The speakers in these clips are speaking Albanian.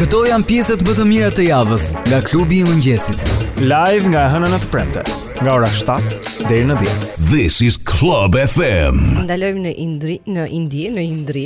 Këto janë pjesët më të mira të javës nga klubi i mëngjesit. Live nga e hëna në të premte, nga ora 7 deri në 10. This is Club FM. Ndalojmë në Indri, në Indi, në Indri.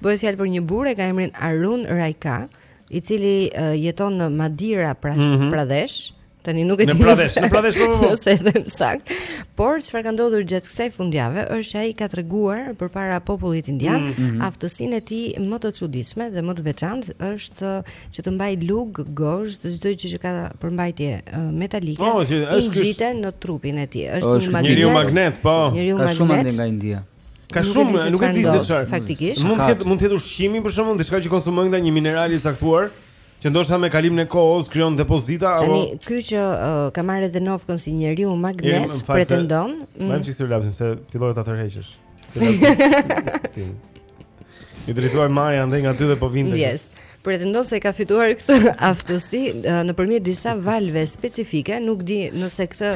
Bëhet fjalë për një burrë e ka emrin Arun Raika, i cili uh, jeton në Madhia Pra, mm -hmm. Pradesh Tani nuk e di. Në Pradesh, në Pradesh po po. po. Nëse e them saktë. Por çfarë ka ndodhur gjatë kësaj fundjave është që ai ka treguar përpara popullit indian mm -hmm. aftësinë e tij më të çuditshme dhe më të veçantë është që të mbajë lugë, gozhdë, çdo gjë që ka përmbajtje metalike. Po, i ngjiten në trupin e tij. Është një magnet. Njeriu magnet, po. Njeriu magnet. Ka shumë ende nga India. Ka shumë, nuk e di se çfarë. Faktikisht. Mund të mund të jetë ushqimi për shkak se diçka që konsumojnë nga një mineral i caktuar. Që ndoshta me kalimin e kohës krijon depozita apo Tani ky që uh, ka marrë edhe nofkën si njeriu magnet, pretendon. Mm. Mbaje një çikë lapsin se filloi ta tërheqë. Se i drejtuar maja andej nga ty dhe po vinte. Yes. Pretendon se ka fituar këtë aftësi uh, nëpërmjet disa valëve specifike, nuk e di nëse këtë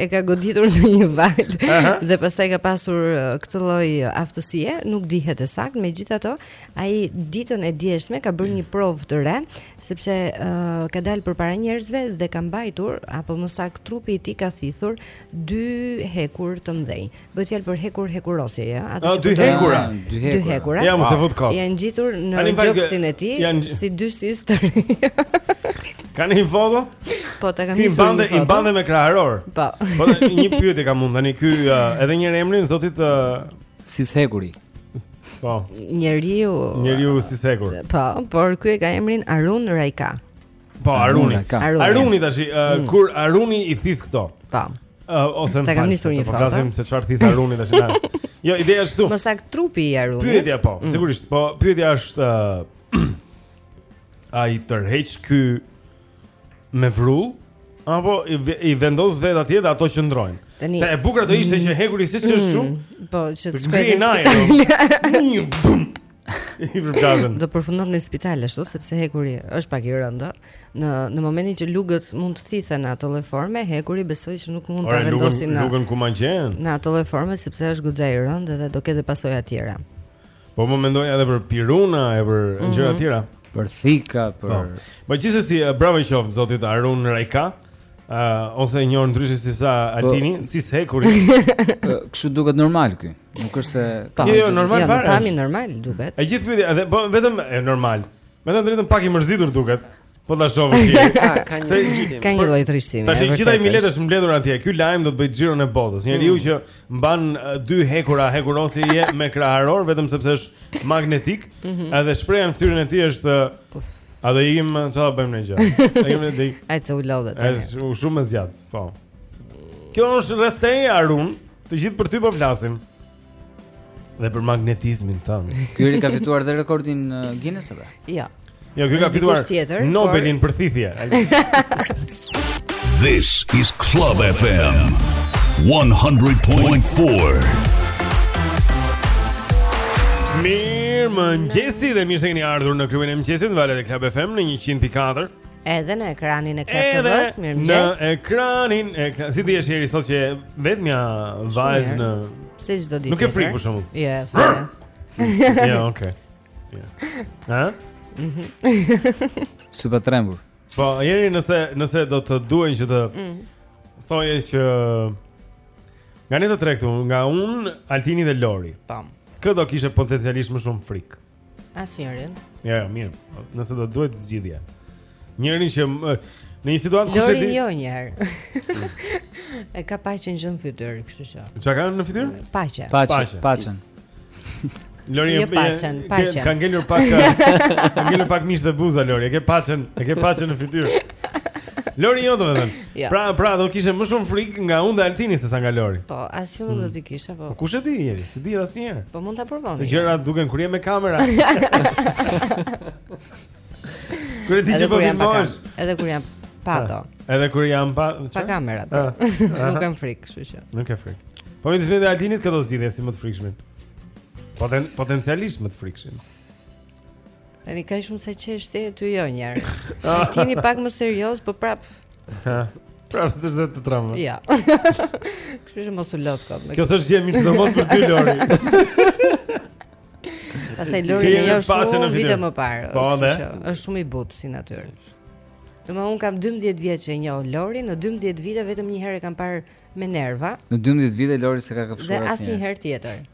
e ka goditur ndonjë valë uh -huh. dhe pastaj ka pasur uh, këtë lloj aftësie, nuk dihet e saktë, megjithatë Ai ditën e djeshme ka bërë një provë të re, sepse uh, ka dalë përpara njerëzve dhe ka mbajtur apo më saktë trupi i tij ka thithur dy hekur të mëdhenj. Bëhet fjalë për hekur hekurosje, ja, ato që dy hekura, dy hekura. Dy hekura. Ja, mos e fut kot. Janë ngjitur në gjoksin e tij jan... si dy sistër. Ke një foto? Po, ta kam nisur një foto. Ti i mban dhe me kraharor. Po. Po një pyetje kam unë tani ky uh, edhe një herë emrin zotit uh, Sisë Hekuri. Po. Njeriu. Njeriu sisë hekur. Po, por ky e ka emrin Arun Raika. Po, Aruni. Aruni, Aruni tash, uh, mm. kur Aruni i thith këto. Po. Uh, ose ta kam nisur një foto. Po flasim se çfarë thith Aruni tash. Jo, ideja është këtu. Më saktë trupi i Arunit. Pyetja po, mm. sigurisht. Po, pyetja është uh, a i tërheq ky me vrull Apo i, i vendos vetë atje dhe ato qëndrojnë. Tani. Se e bukur do ishte mm, që hekuri siç është shumë. Mm, po, që të shkojë në spital. I përgatën. Do përfundonte në spital ashtu sepse hekuri është pak i rëndë. Në në momentin që lugët mund të thithen në atë lloj forme, hekuri besoj që nuk mund ta vendosin në lugën ku ma gjen. Në atë lloj forme sepse është goxha i rëndë dhe do ketë pasoja të tjera. Po po mendoja edhe për piruna e për mm -hmm. gjëra tjera. Për thika, për... Po, po gjithsesi, bravo i qoftë, zotit Arun Rajka, uh, ose i njohur ndryshë si tha po. Altini, po, sisë hekuri. Kështu duket normal ky. nuk është se... Ta, jo, jo, normal fare. Ja, në pamje normal duket. E gjithë pyetja, edhe, po, vetëm e normal. Me thënë të drejtën pak i mërzitur duket. Po ta shoh ti. Ka ka një trishtim. Ka një lloj trishtimi. Tash i gjithë ai milet është mbledhur atje. Ky lajm do të bëjë xhiron e botës. Njeriu mm. që mban dy hekura hekurosje me kraharor vetëm sepse është magnetik, mhm. edhe shprehja në fytyrën e tij është A do ikim çfarë bëjmë ne gjë? A ikim ne dik? Ai duke u lodhur. Është shumë më e zgjat, po. Kjo është rreth teje Arun, të gjithë për ty po flasim. Dhe për magnetizmin tënd. Ky i ka fituar dhe rekordin uh, Guinness apo? Jo. Jo, ky ka fituar Nobelin për thithje. This is Club FM 100.4. Mirëmëngjesi dhe mirë se keni ardhur në klubin e mëngjesit, valët e Club FM në 100.4. Edhe në ekranin e Club TV-s, mirëmëngjes. Në ekranin e si ndihesh Jeri sot që e vetmja vajzë në Se çdo ditë. Nuk ke frikë për shkakun. Jo, ke frikë. Jo, okay. Jo. Ha? Mhm. Super trembur. Po, Jeri nëse nëse do të duhej që të mm. thoje që nga ne të tre këtu, nga unë, Altini dhe Lori. Tam. Kë do kishe potencialisht më shumë frikë? Asnjërin. Jo, jo, mirë. Nëse do duhet zgjidhje. Njërin që në një situatë ku se di. Jo, një herë. e ka paqen në fytyrë, kështu që. Çka ka në fytyrë? Paqe. Paqe, paqen. Lori e ke paqen, paqen. Ka ngelur pak. Ka ngelur pak mish te buza Lori, e ke paqen, e ke paqen në fytyrë. Lori jo të vërtetën. Jo. Pra, pra do kishe më shumë frikë nga unë dhe Altini se sa nga Lori. Po, as që unë do t'i mm. kisha, po. Po kush e di, Jeri, s'i dihet asnjëherë. Po mund ta provoni. Këto gjëra duken kur je me kamera. Kur e di që po vjen bosh. Edhe kur jam pa ato. Edhe kur jam pa pa kamerat. Nuk kam frikë, kështu që. Nuk kam frikë. Po m'u dis mendja Altinin që do zgjidhje si më të frikshme. Poten potencialisht më të frikshme. Ani ka shumë sa çështje ty jo njëherë. Altini pak më serioz, po prap. Prap s'është të tremb. Ja. Kështu që mos u lodh kot me. Kjo është gjë mirë, sidomos për ty Lori. Pastaj Lori ne e njoh shumë vite më parë. Po, është shumë i butë si natyrë. Domethënë unë kam 12 vjet që e njoh Lorin, në 12 vite vetëm një herë e kam parë me nerva. Në 12 vite Lori s'e ka kafshuar asnjë. Dhe asnjëherë tjetër.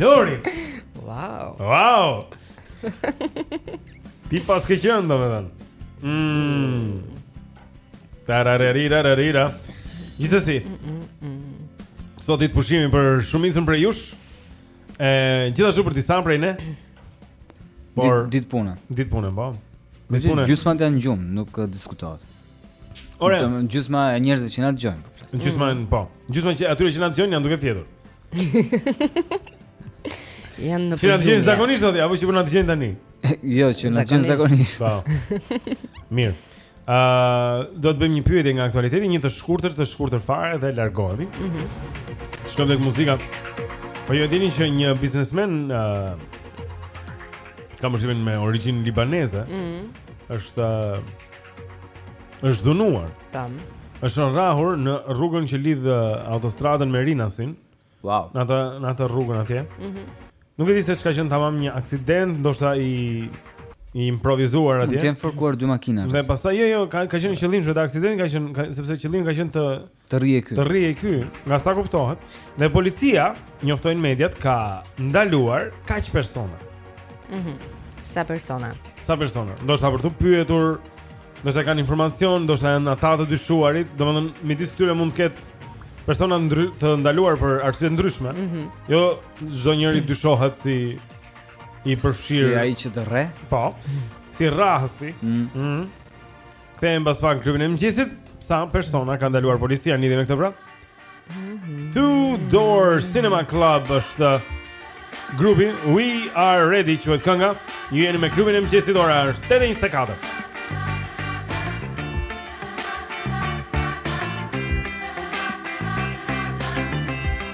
Lori. Wow. Wow. Ti paske qenë domethënë. Mmm. Tarararira rarira. Gjithsesi. Sot ditë pushimi për shumicën prej jush. E gjithashtu për disa prej ne. Por ditë punë. Ditë punë, po. Ditë punë. Gjysmat janë në gjumë, nuk diskutohet. Ore, Domthon gjysma e njerëzve që na dëgjojnë. po flas. gjysma po. Gjysma e atyre që na dëgjojnë janë duke fjetur. Janë në Që na dëgjojnë përgjumje. zakonisht thua, apo që po na dëgjojnë tani. jo, që na dëgjojnë Zakonisht. zakonisht. Po. Mirë. Ë, do të bëjmë një pyetje nga aktualiteti, një të shkurtër, të shkurtër fare dhe largohemi. Mhm. Shkojmë tek muzika. Po ju e dini që një biznesmen ë kam përshtypjen me origjinë libaneze, Mhm. është ë, është dhunuar. Tam. Është rrahur në rrugën që lidh autostradën me Rinasin. Wow. Në atë në atë rrugën atje. Mhm. Mm Nuk e di se ç'ka qenë tamam një aksident, ndoshta i i improvizuar atje. Mund të jenë fërkuar dy makina. Dhe pastaj jo jo ka ka qenë qëllim që ta aksidentojnë ka qenë sepse qëllimi ka qenë të Të rri e ky. Të rrihej ky, nga sa kuptohet, dhe policia, njoftojnë mediat, ka ndaluar kaq persona. Mhm. Mm sa persona? Sa persona? Ndoshta për t'u pyetur, ndoshta kanë informacion, ndoshta janë ata të dyshuarit, domethënë midis tyre mund të ketë persona ndry, të ndaluar për arsye të ndryshme. Mm -hmm. Jo çdo njeri dyshohet si i përfshirë si ai që të rreh. Po. Si rrahësi. Mhm. Mm Kthehem pas pak në klubin e mëngjesit. Sa persona ka ndaluar policia në lidhje me këtë pra? Mhm. Two Door Cinema Club është grupi We Are Ready quhet kënga Ju jeni me klubin e mëngjesit ora është 8.24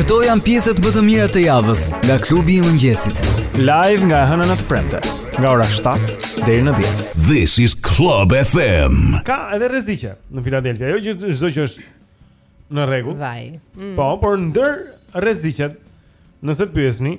Këto janë pjesët më të mira të javës nga klubi i mëngjesit. Live nga e hëna në të premte, nga ora 7 deri në 10. This is Club FM. Ka edhe rreziqe në Filadelfia, jo çdo gjë është në rregull. Vaj. Mm. Po, por ndër rreziqet, nëse pyesni,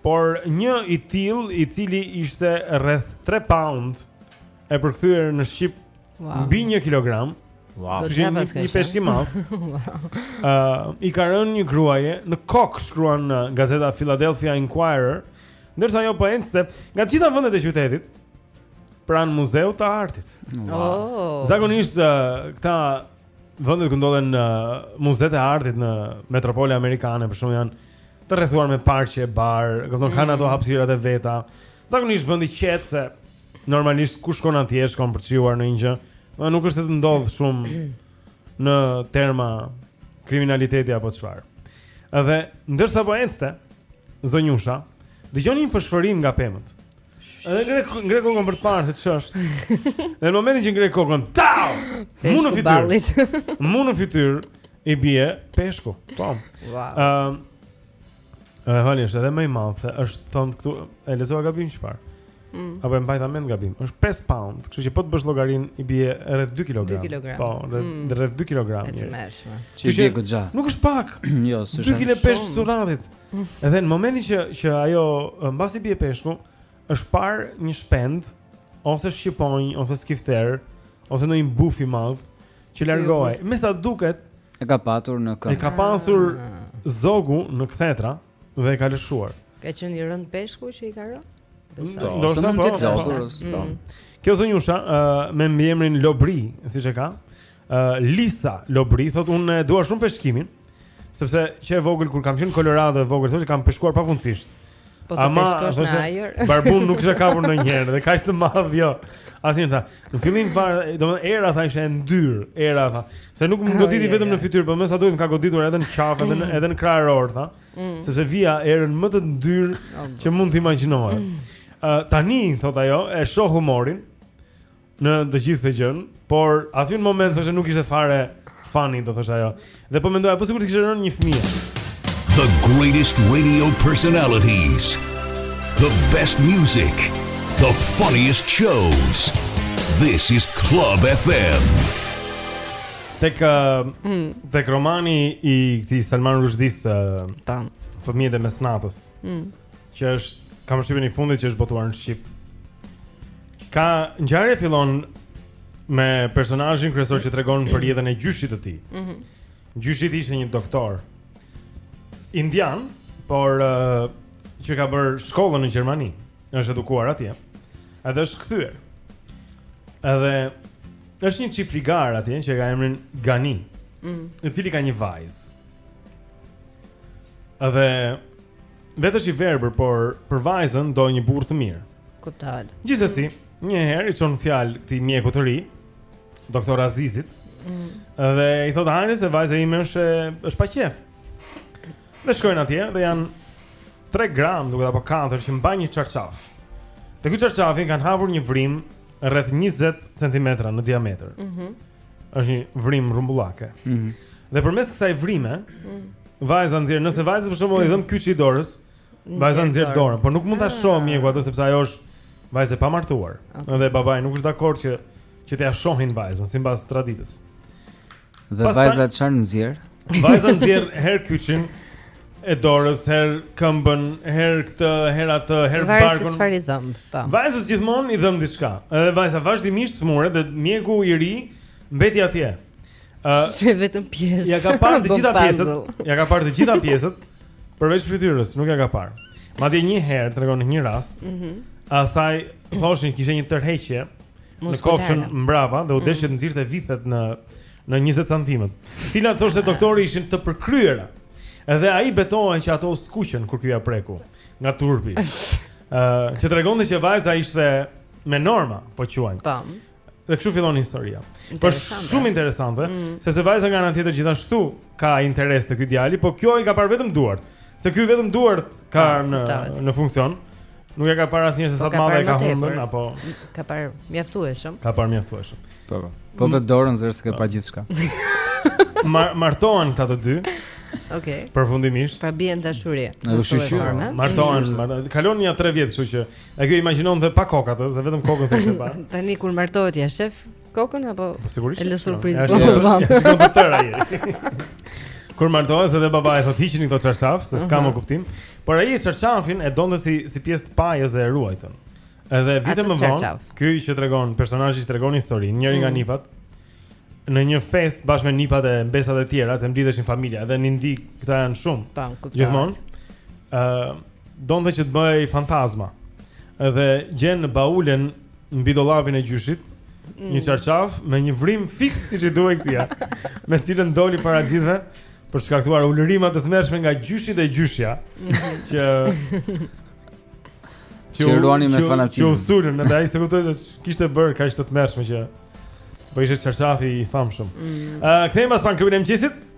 Por një i tillë, i cili ishte rreth 3 pound e përkthyer në shqip wow. mbi 1 kilogram. Wow. Domethënë një peshk i madh. Ëh, uh, i ka rënë një gruaje në kokë, shkruan uh, gazeta Philadelphia Inquirer, ndërsa ajo po ecte nga të gjitha vendet e qytetit pranë Muzeut të Artit. Wow. Oh. Zakonisht uh, këto vendet ku ndodhen uh, muzetë e artit në metropole amerikane, për shembull janë të rrethuar me parqe e bar, domethënë kanë ato mm. hapësirat e veta. Zakonisht vend i qetë se normalisht kush shkon atje shkon për të shijuar ndonjë gjë. Nuk është se të ndodh shumë në terma kriminaliteti apo çfarë. Edhe ndërsa po ecte zonjusha, dëgjon një fëshfërimë nga pemët. Edhe ngre ngre kokën për të parë se ç'është. Në momentin që ngre kokën, tau! Mu në fytyrë. Mu në fytyrë i bie peshku. Po. Wow. Ëm. Ëh, hajde është edhe më i madh se është thon këtu e lexova gabim çfarë. Mm. Apo e mbajta mend gabim. Është 5 pound, kështu që po të bësh llogarin i bie rreth 2 kg. 2 kg. Po, mm. rreth 2 kg. Është e mjaftueshme. Që bie goxha. Nuk është pak. jo, s'është. 2 kg peshk surratit. Edhe në momentin që që ajo mbasi bie peshku, është parë një shpend ose shqiponj ose skifter ose ndonjë buf i madh që largohej. Me sa duket e ka patur në k. E ka pasur zogu në kthetra dhe e ka lëshuar. Ka qenë i rënd peshku që i ka rënë? Do të thotë ti lozurës. Kjo zonjusha me mbiemrin Lobri, siç e ka. Lisa Lobri thotë unë e dua shumë peshkimin. Sepse që e vogël kur kam qenë në Colorado e vogël thoshte kam peshkuar pafundësisht. Po të Ama, peshkosh në thoshte, ajër. Barbun nuk kisha kapur ndonjëherë dhe kaq të madh jo. Asnjë tha. Në fillim para, domethënë era tha ishte e ndyrë, era tha. Se nuk më Oh, goditi je, vetëm je. në fytyrë, por me sa duket më ka goditur edhe në qafë, edhe në edhe në krahëror tha. Mm. Sepse vija erën më të ndyrë O, që mund të imagjinohet. Ë tani thot ajo, e shoh humorin. në të gjithë këtë gjënë, por aty në moment thoshte nuk ishte fare funny, do thoshte ajo. Dhe po mendoja, po sikur të kishte rënë një fëmijë. The greatest radio personalities. The best music. The funniest shows. This is Club FM. Tek uh, mm. tek romani i këtij Salman Rushdis uh, tan fëmijët e mesnatës. Mm. që është kam përshtypjen i fundit që është botuar në shqip. Ka ngjarje fillon me personazhin kryesor që tregon për jetën e gjyshit të tij. Mhm. Mm gjyshi i tij ishte një doktor indian, por uh, që ka bërë shkollën në Gjermani, është edukuar atje. Edhe është kthyer. Edhe është një çifligar atje që e ka emrin Gani. Mhm. Mm I cili ka një vajzë. Edhe Vetë është i verbër, por për vajzën do një burrë të mirë. Kuptohet. Gjithsesi, një herë i çon fjalë këtij mjeku të ri, doktor Azizit. Mm. Dhe i thotë hajde se vajza ime është është pa qejf. Dhe shkojnë atje dhe janë 3 gra, më duket apo 4 që mbajnë një çarçaf. Te ky çarçafi kanë hapur një vrim rreth 20 cm në diametër. Mhm. Mm është një vrim rrumbullake. Mhm. Mm dhe përmes kësaj vrime, mm. vajza nxjerr, nëse vajza për shembull i dhemb kyçi i dorës, vajza nxjerr dorën, por nuk mund ta ah. shohë mjeku atë sepse ajo është vajzë e pamartuar. Okay. Dhe babai nuk është dakord që që t'ia shohin vajzën sipas traditës. Dhe Pastaj, vajza çfarë nxjerr? Vajza nxjerr herë kyçin. e dorës, herë këmbën, herë këtë, herë atë, herë barkun. Varet se çfarë i dhemb, po. Vajza gjithmonë i dhemb diçka. Edhe vajza vazhdimisht sëmuret dhe mjeku i ri mbeti atje. Ë, uh, vetëm pjesë. Ja ka parë të gjitha pjesët. Ja ka parë të gjitha pjesët përveç fytyrës, nuk ia ka parë. Madje një herë tregon një rast. Mhm. Mm asaj thoshte kishte një tërheqje në kofshën mbrapa dhe u desh mm -hmm. të nxirrte vithet në në njëzet santimetra, të cilat thoshte doktori ishin të përkryera. Edhe ai betohej që ato u skuqën kur ky ia preku nga turpi. Ë, që tregonte që vajza ishte me norma, po e quajmë. Po. Dhe kështu fillon historia. Po Interesante. Mm. shumë interesante, sepse vajza nga ana tjetër gjithashtu ka interes te ky djalë, po kjo i ka parë vetëm duart. Se ky vetëm duart ka Ah, në kuptoj. në funksion. Nuk e ka parë asnjëherë se sa të madhe e ka hundën apo ka parë mjaftueshëm. Ka parë mjaftueshëm. Po po. Po me dorën zëre se ka parë gjithçka. Mar martohen këta të dy. Okej. Okay. Përfundimisht. Pra bien në dashuri. Në dashuri e formë. Martohen, martohen. Kalojnë nja 3 vjet, kështu që ai kjo imagjinon dhe pa kokë, se vetëm kokën s'e ka parë. Tani kur martohet ia shef, Kokën apo po, sigurisht. Është surprizë po themi. Shkon të tëra ai. Kur martohen se dhe babai thotë hiqini këto çarçaf, se s'ka më kuptim. Por ai çarçafin e donte si si pjesë të pajës dhe e ruajtën. Edhe vite më vonë, ky që tregon personazhi që tregon historinë, njëri nga mm. nipat në një festë bashkë me nipat e mbesat e tjera, se mblidheshin familja, edhe në Indi këta janë shumë. Tani kuptoj. Gjithmonë. Ë, uh, donte që të bëhej fantazmë. Edhe gjen në baulen mbi dollapin e gjyshit një mm. çarçaf me një vrimë fiks siç i duhej këtij, me të cilin doli para të gjithëve për të shkaktuar ulërima të tmerrshme nga gjyshi dhe gjyshja mhm. që që ruanin me fanatizëm. Iu sulën, edhe ai s'e kuptoi se ç'kishte bërë kaq të tmerrshme që po ishte çarçafi i famshëm. Mm. Ë, kthehemi pas pankrimit të mëngjesit.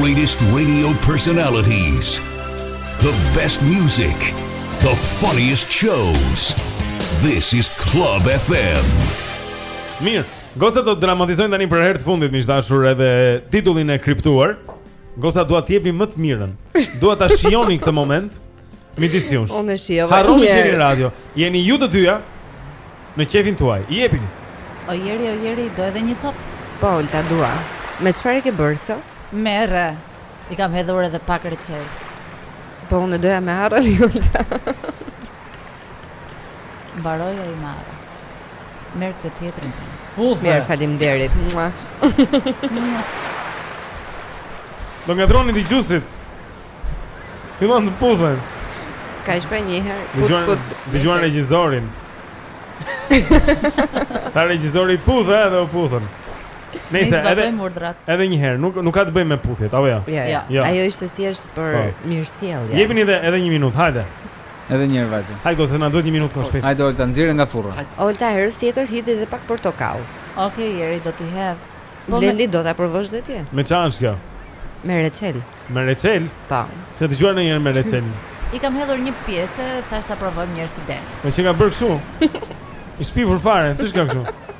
greatest radio personalities, the best music, the funniest shows. This is Club FM. Mirë, gocat do të dramatizojnë tani për herë të fundit miq të dashur edhe titullin e kriptuar. Goca dua të jepni më të mirën. Dua ta shijoni këtë moment. Midis jush. Unë e shijova. Harroni që jeni në radio. Jeni ju të dyja në qejfin tuaj. I jepini. O jeri, o jeri, do edhe një top. Po, ta dua. Me çfarë e ke bërë këtë? Merre. I kam hedhur edhe pak reçel. Po unë doja me arra ulta. Mbaroi ai marrë. Merr këtë tjetrin tani. Pufe. Mirë, faleminderit. Do ngadroni ti gjyshit. Fillojnë të puthen. Ka ish pra një herë. Dëgjuan, dëgjuan regjisorin. Tha regjisori puthe edhe u puthën. Nëse edhe edhe një herë, nuk nuk ka të bëjmë me puthjet, apo jo? Jo, jo. Ajo ishte thjesht për po. mirësjellje. Jepini edhe edhe një minutë, hajde. Edhe një herë vajza. Hajde goce, na duhet një minutë më shpejt. Hajde Olta, nxirre nga furra. Olta, herës tjetër hidhi dhe pak portokall. Okej, Eri, do t'i hedh. Po me- Blendi, do ta provosh dhe ti? Me çfarë është kjo? Me reçel. Me reçel? Po. S'e kam dëgjuar ndonjëherë me reçel. I kam hedhur një pjese, thashë ta provojmë një herë si del. Po çka ke bërë kështu? I shpifur fare, ç'është kjo kështu?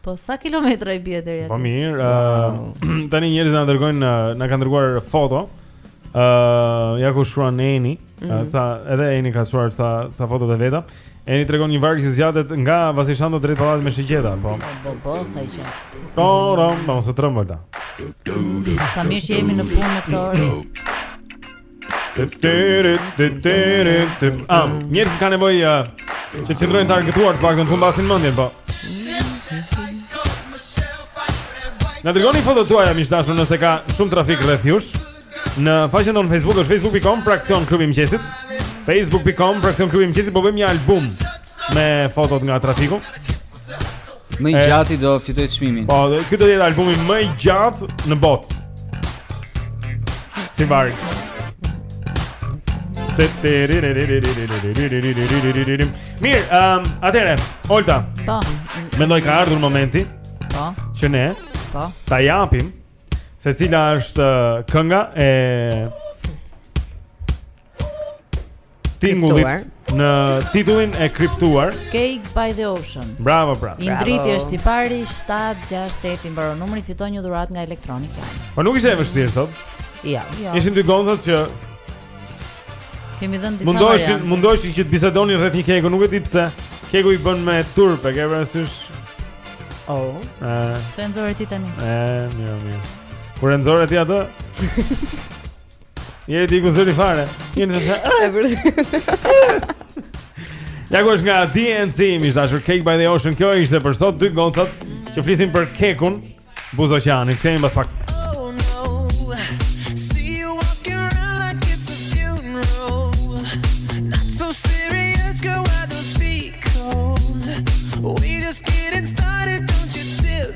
Po sa kilometra i bie deri po aty? Po mirë, uh, tani njerëzit na dërgojnë na kanë dërguar foto. Ëh, uh, ja ku shkruan Eni, mm -hmm. sa edhe Eni ka shkruar sa sa fotot e veta. Eni tregon një varg që zgjatet nga Vasil Shanto drejt pallatit me shigjeta, po. Po, po, sa i gjatë. Po, po, vamos a trombolta. Sa mirë që jemi në punë këto orë. Am, njerëzit kanë nevojë uh, që të qëndrojnë të argëtuar të paktën të humbasin mendjen, po. Na dërgoni fotot tuaja miq të dashur nëse ka shumë trafik rreth jush. Në faqen tonë Facebook është facebook.com fraksion klubi i mëngjesit. facebook.com fraksion klubi i mëngjesit po bëjmë një album me fotot nga trafiku. Më i gjati do fitojë çmimin. Po, ky do të jetë albumi më i gjatë në botë. Si varg. Mirë, um, atëherë, Olta. Po. Mendoj ka ardhur momenti. Po. Që ne. Po. Ta japim se cila është kënga e tingullit në titullin e kriptuar Cake by the Ocean. Bravo, bravo. Indriti është i pari 768 i mbaron numri fiton një dhuratë nga Electronic Line. Po nuk ishte e vështirë sot. Jo. Jo. Ishin dy gocat që kemi dhënë disa mundoheshin, mundoheshin që të bisedonin rreth një keku, nuk e di pse. Keku i bën me turp, e ke parasysh? Oh. Ëh. Të nxorë ti tani. Ëh, mirë, mirë. Kur e nxore ti atë? Njëri ti ku zëri fare. Njëri të thë. Ja ku është nga DNCE, miq të dashur Cake by the Ocean. Kjo ishte për sot dy gocat që flisin për kekun buzë oqeanit. Kthehemi pas pak. Oh, We just getting started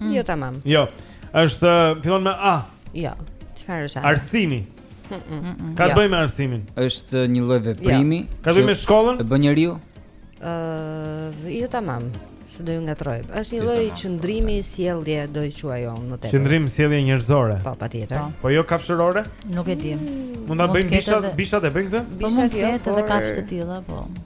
Mm. Jo tamam. Jo. Është fillon me A. Jo. Çfarë është? Arsimi. Ka të bëjë me arsimin. Është një lloj veprimi. Ka të bëjë me shkollën? E bën njeriu? Ëh, jo tamam. Se do ju ngatroj. Është një lloj qëndrimi, sjellje do e quaj unë më tepër. Qëndrim sjellje njerëzore. Po patjetër. Po. po jo kafshërore? Nuk e di. Mund ta bëjnë bishat, bishat e bëjnë këtë? Po mund të ketë edhe kafshë të tilla, po.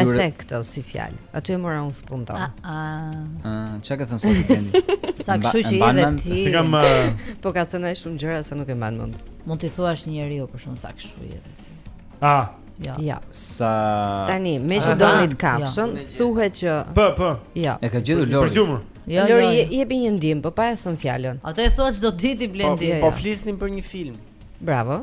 Efekt ose si fjalë. Aty e mora unë spunto. Ah, ah. Çka ka thënë sot Blendi? Sa kështu që je dhe ti. Si kam Po ka thënë ai shumë gjëra sa nuk e mban mend. Mund t'i thuash një njeriu për shembull sa kështu je dhe ti. Ah. Ja. Ja. Sa Tani, meqë doni te kafsha, thuhet që P, P. Ja. E ka gjetur Lori. Për gjumur. Ja, Lori ja, ja. jepi një ndihmë, po pa e thën fjalën. Atë e thua çdo ditë ti Blendi. Po, po flisnim për një film. Bravo.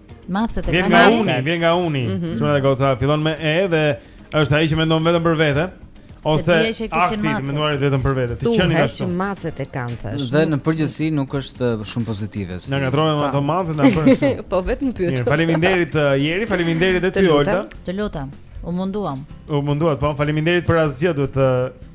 Macet e kanë. Vjen nga uni, vjen nga uni. Mm -hmm. Çuna e goca fillon me e dhe është ai që mendon vetëm për vete. Ose akti i të menduarit vetëm për vete. Ti qenë ashtu. Thuhet macet e kanë thash. Dhe në përgjithësi nuk është uh, shumë pozitive. Na ngatrove me ato macet na bën kështu. Po vetëm pyet. Mirë, faleminderit uh, Jeri, faleminderit edhe ty Olta. Të lutem. U munduam. U munduat, po faleminderit për asgjë, duhet të uh,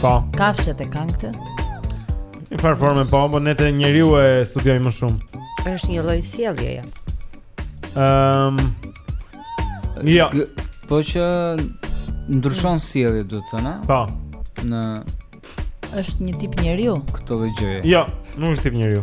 Po. Kafshët e kanë këtë? Në një farë forme po, po ne te njeriu e studiojmë më shumë. Është një lloj sjellje ja. Ehm. Um, jo. Po që ndryshon sjellje do të thotë? Po. Në është një tip njeriu. Këto gjëje. Jo, nuk është tip njeriu.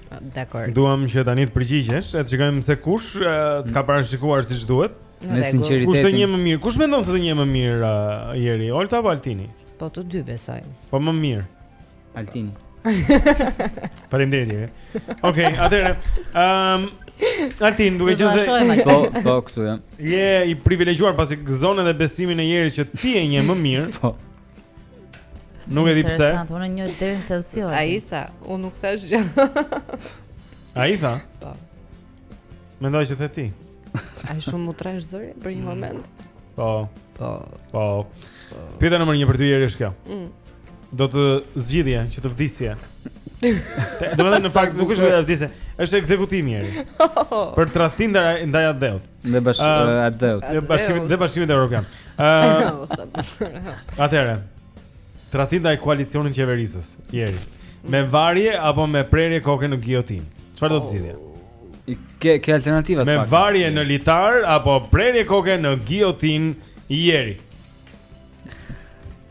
Dakor. Duam që tani të përgjigjesh, e të shikojmë se kush e, të ka parashikuar siç duhet. Në rregull. Me sinqeritet. Kush të njeh më mirë? Kush mendon se të njeh më mirë uh, Jeri, Olta apo Altini? Po të dy besoj. Po më mirë. Altini. Faleminderit Jeri. Okej, atëherë, ëm Altin, duke qenë se, do ta shohim Altin. Po, po këtu jam. je i privilegjuar pasi gëzon edhe besimin e Jerit që ti e njeh më mirë. Po. Nuk e di pse. Unë e njoh deri në thellësi. Ai tha, unë nuk thash gjë. Ai tha? Po. Mendoj se the ti. Ai shumë u trash zëri për një mm. moment. Po. Po. Po. Pyetja nr. 1 për ty është kjo. Mm. Do të zgjidhje që të vdisje. Domethënë në fakt nuk është vetë vdisje, është ekzekutim Jeri. Për tradhti ndaj ndaj atdheut. Ndaj bashkë atdheut. Ndaj bashkë ndaj Bashkimit Evropian. Ëh. Atëre. Tradhti ndaj koalicionit qeverisës. Jeri. Me varje apo me prerje koke në gijotinë. Çfarë do të zgjidhje? Ke ke alternativa të pakta. Me varje në litar apo prerje koke në gijotinë Jeri.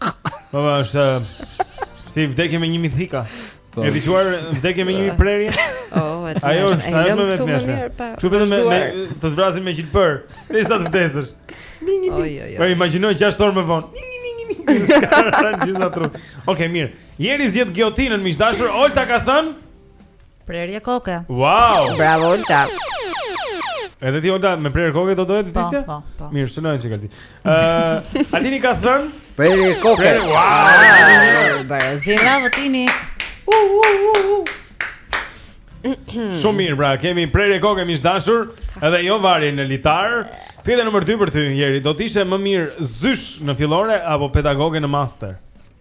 Po pra, është si vdekje me një mijë thika. Po. E dëgjuar vdekje me një prerje? Oh, atë. Ajo është ajo më vetëm. Më mirë pa. Ju vetëm me, me të të vrasin me gjilpërë. Ti sa të vdesësh. Ningi. Oj oj oj. Po imagjinoj 6 orë më vonë. Ningi ningi ningi. Gjithë atë. Okej, mirë. Jeri zgjedh gijotinën miq të dashur. Olta ka thënë Prerje koke. Wow! Bravo Olta. Edhe ti Olta me prerje koke do doje të fisja? Po, po, po. Mirë, shënojmë që ka Olti. Ë, uh, Altini ka thënë? Prerje koke. Prerje, wow! Ah, Barazim. Bravo Tini. U u u u. Shumë mirë, pra, kemi prerje koke miq të dashur, edhe jo varje në litar. Pyetja nr. 2 për ty, Jeri, do të ishe më mirë zysh në fillore apo pedagoge në master?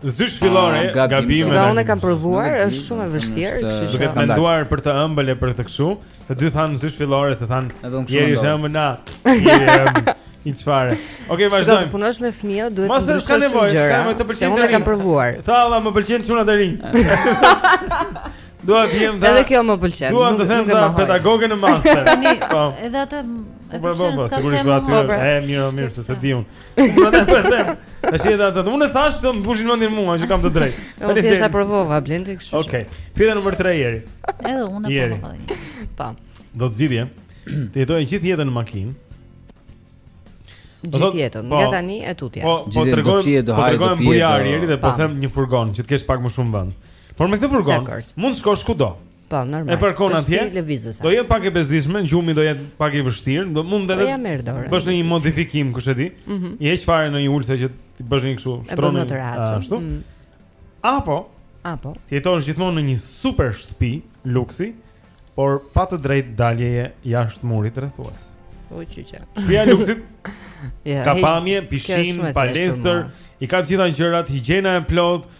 Zysh fillore, ah, gabim. Se unë e kam provuar, është shumë e vështirë, kështu që. Duke menduar për të ëmbël e për të kështu, të dy thanë zysh fillore, se thanë Jeri është e ëmbël na. I çfarë? Okej, vazhdojmë. Sa punon me fëmijë, duhet të ndryshosh gjëra. Mos e kanë nevojë, kam të pëlqen. Unë e kam provuar. Tha Allah, më pëlqen çuna të rinj. Dua të jem tha. Edhe kjo më pëlqen. Dua të jem tha pedagoge në master. Tani, po. edhe atë e po, po, pëlqen. Po, sigurisht aty. E mirë, mirë se s'e di unë. Do të po them. Tash edhe atë. Unë thash të mbush mendjen mua që kam të drejtë. Unë thjesht ta provova Blendi kështu. Okej. Okay. Pyetja nr. 3 Jeri. Edhe unë po provoj. Po. Do të zgjidhje. Të jetoje gjithë jetën në makinë. Gjithë jetën, po, nga tani e tutje. Po, po tregojmë, po tregojmë bujari Jeri dhe po them një furgon që të kesh pak më shumë vend. Por me këtë furgon mund të shkosh kudo. Po, normal. E parkon atje. Do jetë pak e bezdisshme, gjumi do jetë pak i vështirë, do mund edhe. Po ia merr dorën. Bësh një modifikim, kush e di? Mm -hmm. I heq fare ndenjëset që të bësh një kështu, shtronë. Është më të rëndë. Ashtu. Mm -hmm. Apo Apo Të jetosh gjithmonë në një super shtëpi luksi, por pa të drejtë daljeje jashtë murit rrethues. Po çiçë. Shtëpia e luksit. ja, ka pamje, pishinë, palestër, i ka të gjitha gjërat, higjiena e plotë,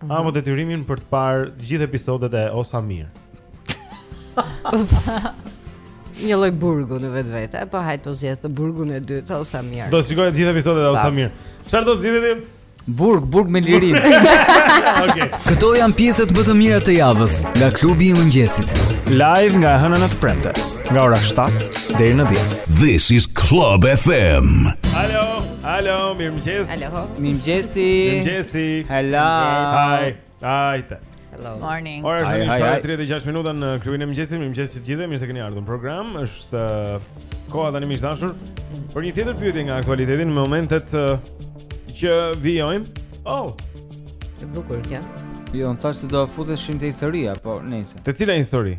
Mm -hmm. Apo detyrimin për të parë të gjithë episodet e O sa mirë. Një lloj burgu në vetvete, po hajt po zgjedh burgun e dytë O sa mirë. Do shikoj të gjithë episodet e O sa mirë. Çfarë do zgjidhje ti? Burg, burg me lirim. Okej. Këto janë pjesët më të mira të javës nga klubi i mëngjesit. Live nga e hëna në të premte, nga ora 7 deri në 10. This is Club FM. Hello. Alo, mirë mëngjes Alo Mirë mëngjesi Mirë mëngjesi Hello Hi Hi Hello Morning Ora është nëntë e 36 minuta në klubin e mëngjesit Mirë mëngjesi të gjithëve Mirë se keni ardhë në program është uh, koha tani miq të dashur Për një tjetër pyetje nga aktualiteti Në momentet uh, që vijojmë Oh E bukur kjo Jo, unë thashë se do i futeshim te historia, po nejse Te cila histori?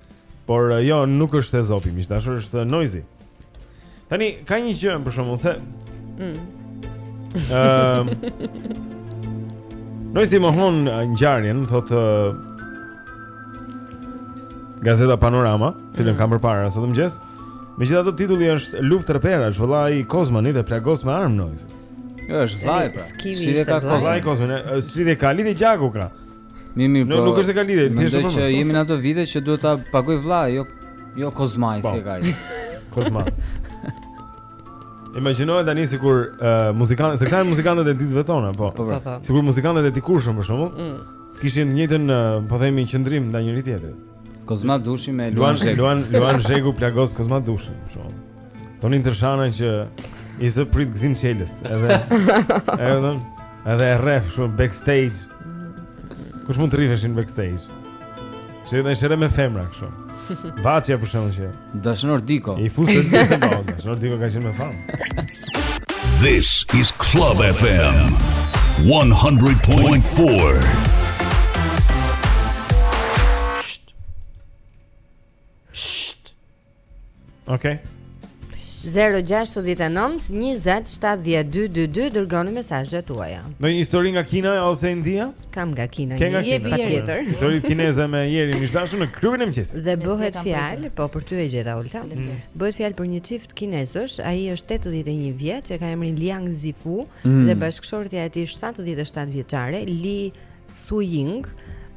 Por eh, jo, nuk është Ezopi, miq të dashur, është Noizy. Tani ka një gjë për shembull se mm. Ehm. Noizy mohon eh, ngjarjen, thotë eh, Gazeta Panorama, të cilën mm. kam përpara sot në mëngjes. Megjithatë titulli është Luftë reperash, vëllai i Cozmanit e plagos me armë Noizyn. Jo, është vllai. Pra. Skimi është vllai i Cozmanit, është lidhje ka lidhje gjaku ka. Mirë, mirë, po. Nuk është se ka lidhje, thjesht po. Mendoj që jemi në ato vite që duhet ta pagoj vlla, jo jo Kozmai po. si e ka ai. Kozma. Imagjinoje tani sikur uh, muzikantët, se këta janë muzikantët e ditëve tona, po. po, po. Sikur muzikantët e dikurshëm për shembull. Mm. Të kishin të njëjtën, uh, po themi, qëndrim ndaj njëri-tjetrit. Kozma Dushi me Luan Zhegun. Luan Luan Zhegu plagos Kozma Dushin, shumë. Tonin Tërshana që i zë pritë Gëzim Çelës, edhe edhe edhe e rreh shumë backstage. Kush mund të rriheshin backstage? Që edhe sherre me femra kështu. Vaçja për shembull që Dashnor Diko. I fusë të të po, Dashnor Diko ka qenë me famë. This is Club FM 100.4. Okay. 0-6-19-27-12-22 Dërgoni mesazhet tuaja. Ndonjë histori nga Kina ose India? Kam nga Kina një nga Kina, patjetër. Historitë kineze me Jeri më dashur në klubin e mëngjes. Dhe bëhet fjalë, po për ty e gjeta Olta. Mm. Bëhet fjalë për një çift kinezësh, ai është 81 vjeç, e ka emrin Liang Zifu mm. dhe bashkëshortja e tij 77 vjeçare, Li Suying.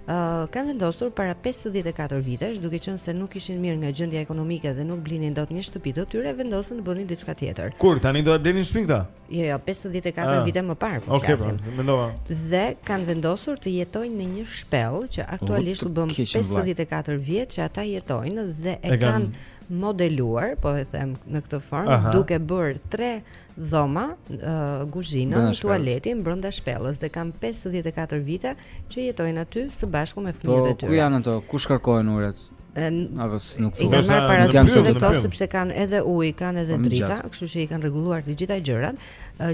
Uh, kanë vendosur para 54 vitesh, duke qenë se nuk ishin mirë nga gjendja ekonomike dhe nuk blinin dot një shtëpi të tyre, vendosën të bënin diçka tjetër. Kur tani do të blenin shtëpinë këta? Jo, jo, 54 vite më parë po okay, flasim. Okej, mendova. Dhe kanë vendosur të jetojnë në një shpellë që aktualisht u bënë 54 vjet që ata jetojnë dhe e, e kanë modeluar, po e them në këtë formë, Aha. duke bërë tre dhoma, uh, guzhinën, tualetin brenda shpellës dhe kanë 54 vite që jetojnë aty së bashku me fëmijët po, e tyre. Po ku janë ato? Ku shkarkohen ujërat? Apo nuk thonë. I kanë marrë parasysh dhe këto sepse kanë edhe ujë, kanë edhe drita, kështu që i kanë rregulluar të gjitha gjërat.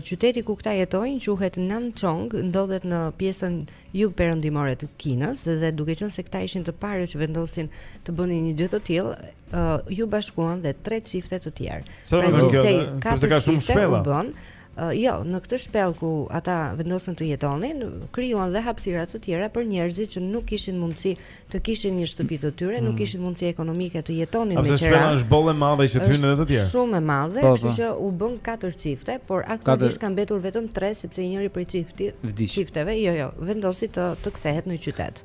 Qyteti ku këta jetojnë quhet Nanchong, ndodhet në pjesën jugperëndimore të Kinës dhe duke qenë se këta ishin të parët që vendosën të bënin një gjë të tillë, iu bashkuan dhe tre çifte të tjerë. Pra, sepse ka shumë shpella. Jo, në këtë shpellë ku ata vendosën të jetonin, krijuan dhe hapësira të tjera për njerëzit që nuk kishin mundësi të kishin një shtëpi të tyre, mm. nuk kishin mundësi ekonomike të jetonin me qera. Atëherë shpella është boll e madhe që hynë edhe të tjerë. Shumë e madhe, po, kështu po. që u bënë katër çifte, por aktualisht kanë mbetur vetëm tre sepse njëri prej çifti, çifteve, jo, jo, vendosi të të kthehet në qytet.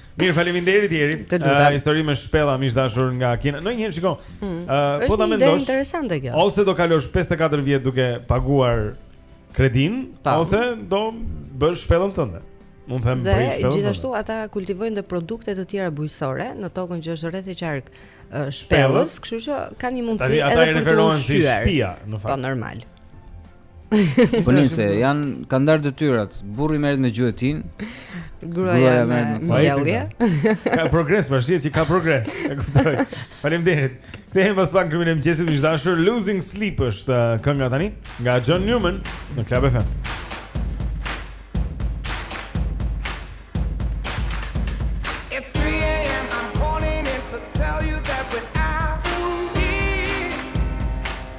Mirë, faleminderit Eri. Uh, histori me shpella miq të dashur nga Kina. Ndonjëherë shikoj. Hmm. Uh, po ta mendosh. Është interesante kjo. Ose do kalosh 54 vjet duke paguar kredin, pa. ose do bësh shpellën tënde. Mund të them për shpellën. Dhe gjithashtu ata kultivojnë dhe produkte të tjera bujqësore në tokën që është rreth e qark uh, shpellës, kështu që kanë një mundësi edhe për të shitur. Ata referohen si shtëpia, në fakt. Po normal. Po nëse janë kanë ndar detyrat, burri merret me gjuetinë, gruaja me mbjellje. Ka progres, po shihet që ka progres. E kuptoj. Faleminderit. Kthehemi pas pak klubin e mëngjesit të dashur Losing Sleep është uh, kënga tani nga John Newman në Club FM.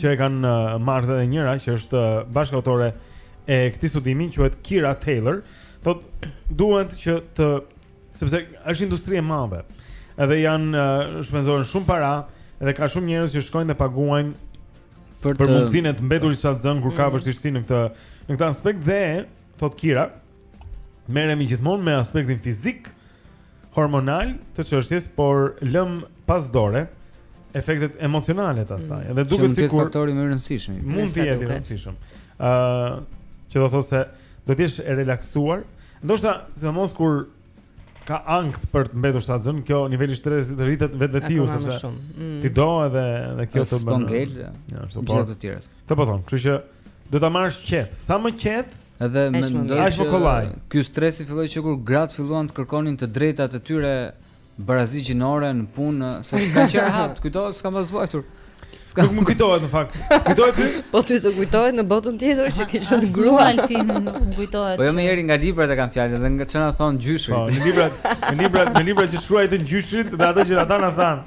që e kanë uh, marrë edhe njëra që është uh, bashkëautore e këtij studimi quhet Kira Taylor, thotë duhet që të sepse është industri e madhe. Edhe janë uh, shpenzohen shumë para, edhe ka shumë njerëz që shkojnë dhe paguajnë për, për mundësinë të mbetur shtatzënë kur ka mm. vështirësi në këtë në këtë aspekt dhe thotë Kira merremi gjithmonë me aspektin fizik hormonal të çështjes, por lëmë pas dore efektet emocionale të asaj. Mm. Dhe duket sikur është faktori më i rëndësishëm. Mund të jetë i rëndësishëm. Ëh, uh, që do të thotë se do të jesh e relaksuar. Ndoshta, sidomos kur ka ankth për të mbetur shtatzënë, kjo niveli i stresit rritet vetvetiu sepse mm. ti do edhe edhe kjo të bën. Është bumerang. Ja, ashtu po. Gjithë të tjerët. Të po thon, kështu që do ta marrësh qet, sa më qet, edhe mendoj se kollaj. Ky stresi filloi që kur gratë filluan të kërkonin të drejtat e tyre barazi gjinore në punë, sa kanë qenë rehat, kujto, s'ka më vuajtur. S'para më kujtohet në fakt. Kujtohet ty? Po ty të kujtohet në botën tjetër që ke qenë grua. Altin nuk më kujtohet. Po jo më Eri nga librat e kam fjalën dhe nga ça na thonin gjyshërit. Po në librat, në librat, në librat që shkruajtën gjyshërit dhe ato që ata na thanë.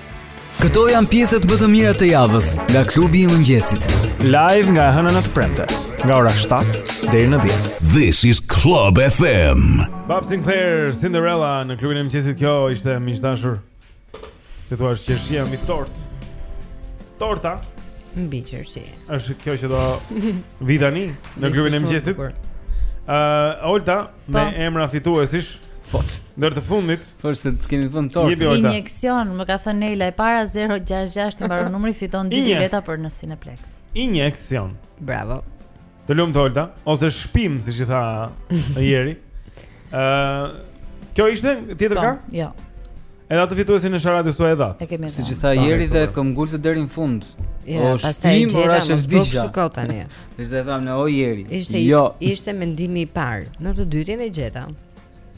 Këto janë pjesët më të mira të javës nga klubi i mëngjesit. Live nga e Hëna në të Premte, nga ora 7 deri në 10. This is Club FM. Bob Sinclair, Cinderella në klubin e mëngjesit. Kjo ishte miq të dashur. Si të thuash qershia mbi tortë. Torta mbi qershi. Është kjo që do vi tani në klubin e mëngjesit. Ëh, uh, Olta, po. me emra fituesish. Po. Ndër të fundit, Po se të kemi vënë tortë. Injeksion, më ka thënë Nela e para 066 i mbaron numri fiton dy bileta për në Cineplex. Injeksion. Bravo. Të lumt Holta ose shpim siç i tha Jeri. Ëh, uh, kjo ishte tjetër ka? Po, jo. Edhe atë fituesin e sharadës tuaj e dhatë. Siç i tha Jeri dhe këmbëngulte deri në fund. Jo, pastaj i gjeta në zbuk shu ka tani. Dhe thamë ne o Jeri. Ishte, jo. ishte mendimi i parë, në të dytën e gjeta.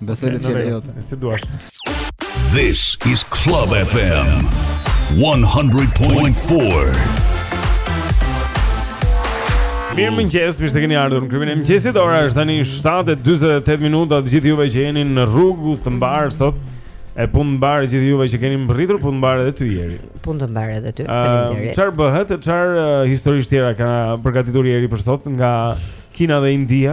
Besoj në fjalën jote. Si duash. This is Club FM 100.4. Mirëmëngjes, mirë se keni ardhur në klubin e mëngjesit Ora është tani 7.28 minuta Të gjithë juve që jeni në rrugë, rrugë të mbarë sot E punë mbarë gjithë juve që keni mbërritur Punë mbarë edhe ty Jeri Punë të mbarë edhe ty, faleminderit Çfarë bëhet, çfarë uh, historish të tjera Ka përgatitur Jeri për sot Nga Kina dhe India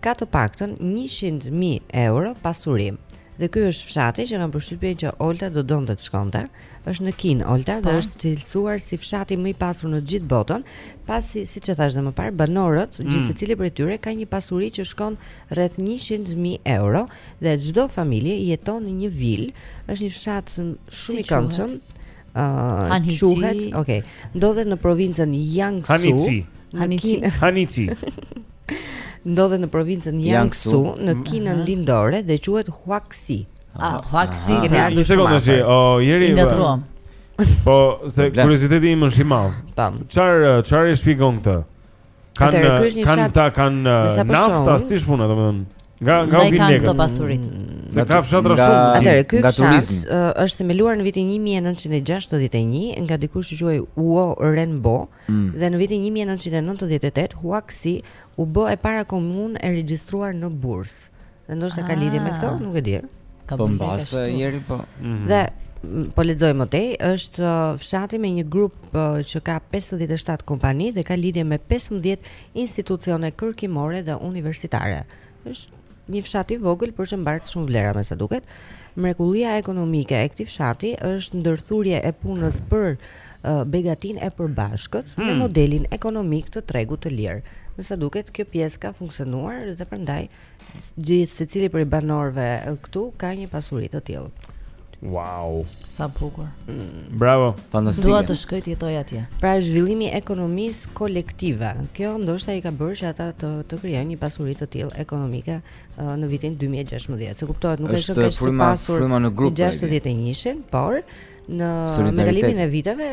ka të paktën njëqind mijë euro pasuri. Dhe ky është fshati që kam përshtypjen që Olta do donte të shkonte. Është në Kinë Olta dhe po. është cilësuar si fshati më i pasur në të gjithë botën, pasi siç e thashë dhe më parë, banorët, mm. gjithsecili prej tyre ka një pasuri që shkon rreth 100.000 euro dhe çdo familje jeton në një vilë. Është një fshat shumë i këndshëm. Ëh, uh, quhet, okay. Ndodhet në provincën Jiangsu. Hanichi. Hanichi. Hanichi. Ndodhet në provincën Jiangsu, në Kinën Lindore dhe quhet Huaxi. Ah, Huaxi. Një sekondë si, o Jeri. Ngatërruam. Po, se kurioziteti im është i madh. Tam. Çfarë çfarë shpjegon këtë? Kanë kanë ta kanë naftë a si është puna, domethënë. Nga nga u vijnë këto pasuritë. Mm, se ka fshatra shumë. Atëherë, ky fshat është themeluar në vitin 1961 nga dikush që quhej Wu Renbao. dhe në vitin një mijë e nëntëqind e nëntëdhjetë e tetë Huaxi u bë e para komunë e regjistruar në bursë. Dhe ndoshta ka lidhje me këto, ah. nuk e di. Ka po mbase Jeri po. Mhm. Dhe po lexoj më tej, është uh, fshati me një grup uh, që ka 57 kompani dhe ka lidhje me 15 institucione kërkimore dhe universitare. Është një fshat i vogël por që mbart shumë vlera me sa duket. Mrekullia ekonomike e këtij fshati është ndërthurje e punës për uh, begatinë e përbashkët mm. me hmm. modelin ekonomik të tregut të lirë. Me sa duket kjo pjesë ka funksionuar dhe prandaj gjithsecili prej banorëve këtu ka një pasuri të tillë. Wow. Sa bukur. Mm. Bravo. Fantastike. Dua të shkoj të jetoj atje. Pra zhvillimi i ekonomisë kolektive. Kjo ndoshta i ka bërë që ata të të krijojnë një pasuri të tillë ekonomike uh, në vitin 2016. Se kuptohet, nuk është kështu të pasur në 61-shin, por me kalimin e viteve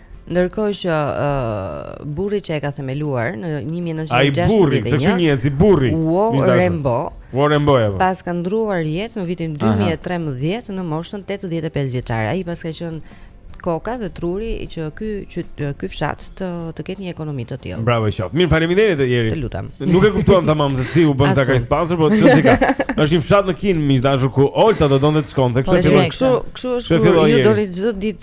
Ndërkohë që uh, burri që e ka themeluar në 1961 Ai burri, se që një si burri Wu Renbao Wu Renbao e po Pra ka ndërruar jetë në vitin 2013 në moshën 85 vjeçare Ai pas ka qënë koka dhe truri që ky që ky fshat të të ketë një ekonomi të tillë. Bravo qoftë. Mirë, faleminderit Jeri. Të lutem. Nuk e kuptuam tamam se si u bënë këta kaq pasur, por s'prish, ka. Është një fshat në Kinë, miq të dashur, ku Olta do donte të shkonte, kështu po, që kështu kështu është. Ju doni çdo ditë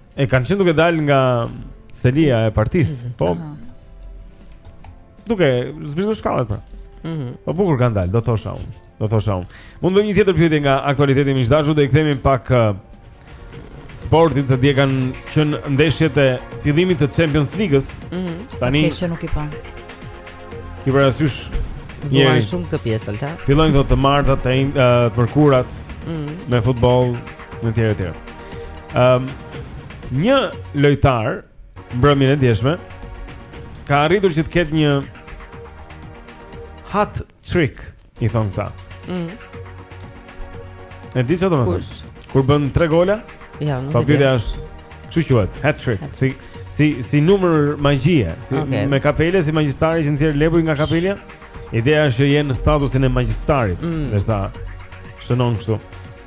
E kanë qenë duke dalë nga selia e partisë. Po. Duke zbritur shkallët pra. Mhm. Po bukur kanë dalë, do thosha unë. Do thosha unë. Mund të bëjmë një tjetër pyetje nga aktualiteti miq të dashur dhe i kthehemi pak uh, sportit se dje kanë qenë ndeshjet e fillimit të Champions League-s. Mhm. Mm Tani që nuk i pa. Ti vjen asysh. Një shumë të pjesë alta. Fillojnë këto të martat, të, uh, të mërkurat. Mhm. Mm me futboll, e tjerë e tjerë. Ëm um, një lojtar mbrëmjen e djeshme ka arritur që të ketë një hat trick, i thon këta. Mhm. E di çfarë do të thotë? Kur bën 3 gola? Jo, nuk e di. Po pyetja është, kështu quhet? Hat trick. Si si si numër magjie, si okay. me kapele si magjistari që nxjerr lepuj nga kapelja. Ideja është që je në statusin e magjistarit, mm. derisa shënon kështu.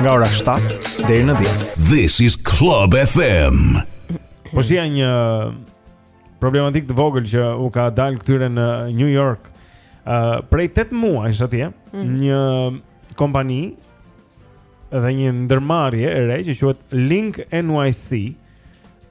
nga ora 7 deri në 10. This is Club FM. Po shihja një problematik të vogël që u ka dalë këtyre në New York. Uh, prej 8 muajsh atje, mm -hmm. një kompani dhe një ndërmarrje e re që quhet Link NYC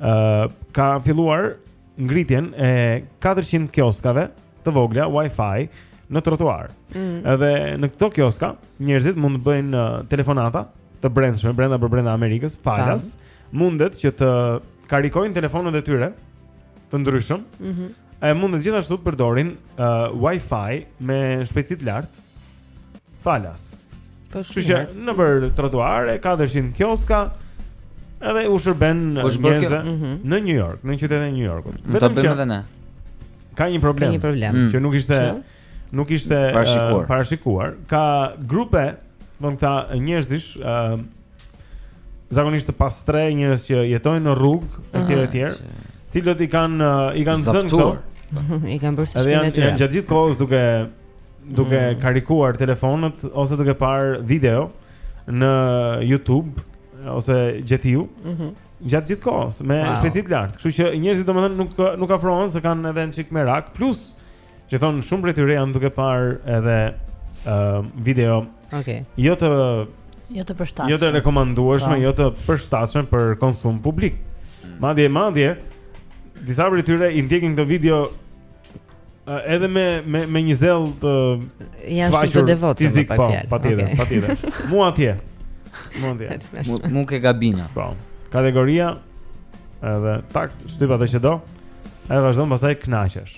uh, ka filluar ngritjen e 400 kioskave të vogla Wi-Fi në trotuar. Mm. Edhe në këto kioska njerëzit mund të bëjnë uh, telefonata të brendshme brenda për brenda Amerikës, falas, mundet që të karikojnë telefonat e tyre të ndryshëm. Mhm. Mm e mundet gjithashtu të përdorin uh, Wi-Fi me shpejtësi të lartë. falas. Po Kështu që nëpër trotuare ka, ta zëmë, kioska edhe u shërben po njerëzve mhm. në New York, në qytetin e New Yorkut. Vetëm që edhe ne. Ka një problem. Ka një problem mm. që nuk ishte nuk ishte parashikuar. Uh, parashikuar. Ka grupe, thonë këta njerëzish, ë uh, zakonisht të pastrehë njerëz që jetojnë në rrugë etj mhm. etj. Të cilët i kanë uh, i kanë zënë këto. I kanë bërë si shtëpi aty. Janë gjatë gjithë kohës duke duke mm. karikuar telefonët ose duke parë video në YouTube ose gjetiu. Mhm. Mm gjatë gjithë kohës me wow. shpejtësi të lartë. Kështu që njerëzit domethënë nuk nuk afrohen se kanë edhe një çik merak. Plus, që thon shumë prej tyre janë duke parë edhe ë uh, video. Okej. Okay. Jo të jo të përshtatshme. Jo të rekomandueshme, po. jo të përshtatshme për konsum publik. Madje madje disa prej tyre i ndjekin këto video edhe me me me një zell të janë shumë të devotshëm pa po, fjalë. Patjetër, okay. patjetër. Mu atje. Mu atje. Mu te kabina. Po. Kategoria edhe tak, shtype atë që do. Edhe vazhdon pastaj kënaqesh.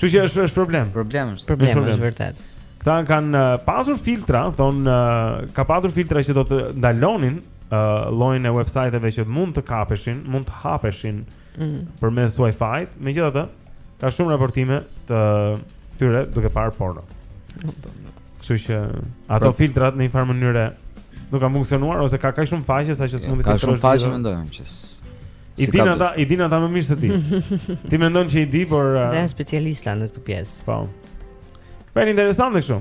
Kështu që është është problem. Problem është. Problem, problem. është vërtet. Këta kanë uh, pasur filtra, thon uh, ka pasur filtra që do të ndalonin uh, llojin e websajteve që mund të kapeshin, mund të hapeshin mm. përmes Wi-Fi-t. Megjithatë, ka shumë raportime të tyre duke parë porno. Kështu që ato pra, filtrat në një farë mënyre nuk kanë funksionuar ose ka kaq shumë faqe sa që s'mund të kontrollosh. Ka shumë faqe mendojmë që I dinë ata, i dinë ata më mirë se ti. ti mendon që i di, por uh... dhe specialista në këtë pjesë. Po. Po është interesante kështu.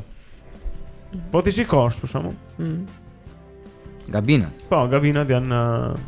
Po ti shikosh për shkakun. Mm. Kabinat. Po, kabinat janë uh,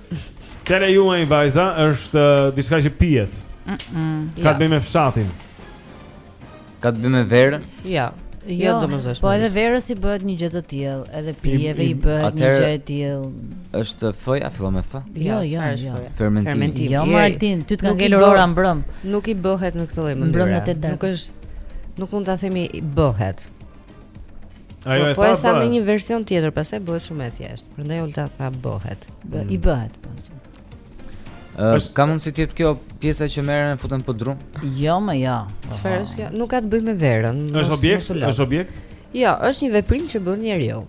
Fjala juaj vajza është uh, diçka që pihet. Mm -mm, Ka jo. të bëjë me fshatin. Ka të bëjë me verën? Jo. Jo, jo domosdoshmë. Po edhe verës i bëhet një gjë e tillë, edhe pijeve i bëhet një gjë e tillë. Është F, a fillon me F? Jo, jo, jo. jo. Fermentim. Fermentim. Jo, Martin, ty të ka ngelur ora mbrëm. Nuk i bëhet në këtë lloj mënyre. Mbrëm në darkë Nuk është nuk mund ta themi i bëhet. Ajo e tha. Po e tha me një version tjetër, pastaj bëhet shumë e thjeshtë. Prandaj Olta tha bëhet. Bë, mm. I bëhet. Po. Është ka mundsi të jetë kjo pjesa që merren e futen po drum? Jo, më jo. Çfarë është kjo? Nuk ka të bëjë me verën. Është objekt, është objekt. Jo, është një veprim që bën njeriu.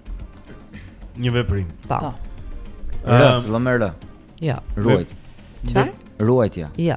Një veprim. Po. po. Rë, fillon me rë. Jo. Ruajt. Çfarë? Ruajtja. Jo.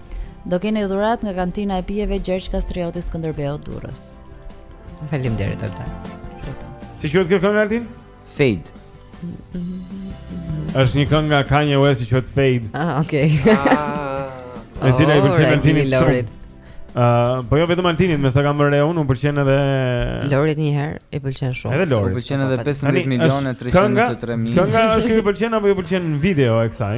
Do keni dhuratë nga kantina e pijeve Gjergj Kastrioti Skënderbeu Durrës. Faleminderit Olta. Si quhet kjo këngë Altin? Fade. Është një këngë nga Kanye West që quhet Fade. Ah, okay. Ah. E cila i pëlqen oh, Altinit shumë. Ëh, uh, po jo vetëm Altinit, me sa kam parë unë, i pëlqen edhe Lorit një herë, i pëlqen shumë. Edhe Lorit. Pëlqen edhe 15 milionë 393 mijë. Kënga është që i pëlqen apo i pëlqen video e kësaj?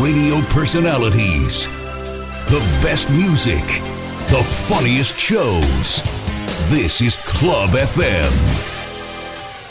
radio personalities. The best music. The funniest shows. This is Club FM.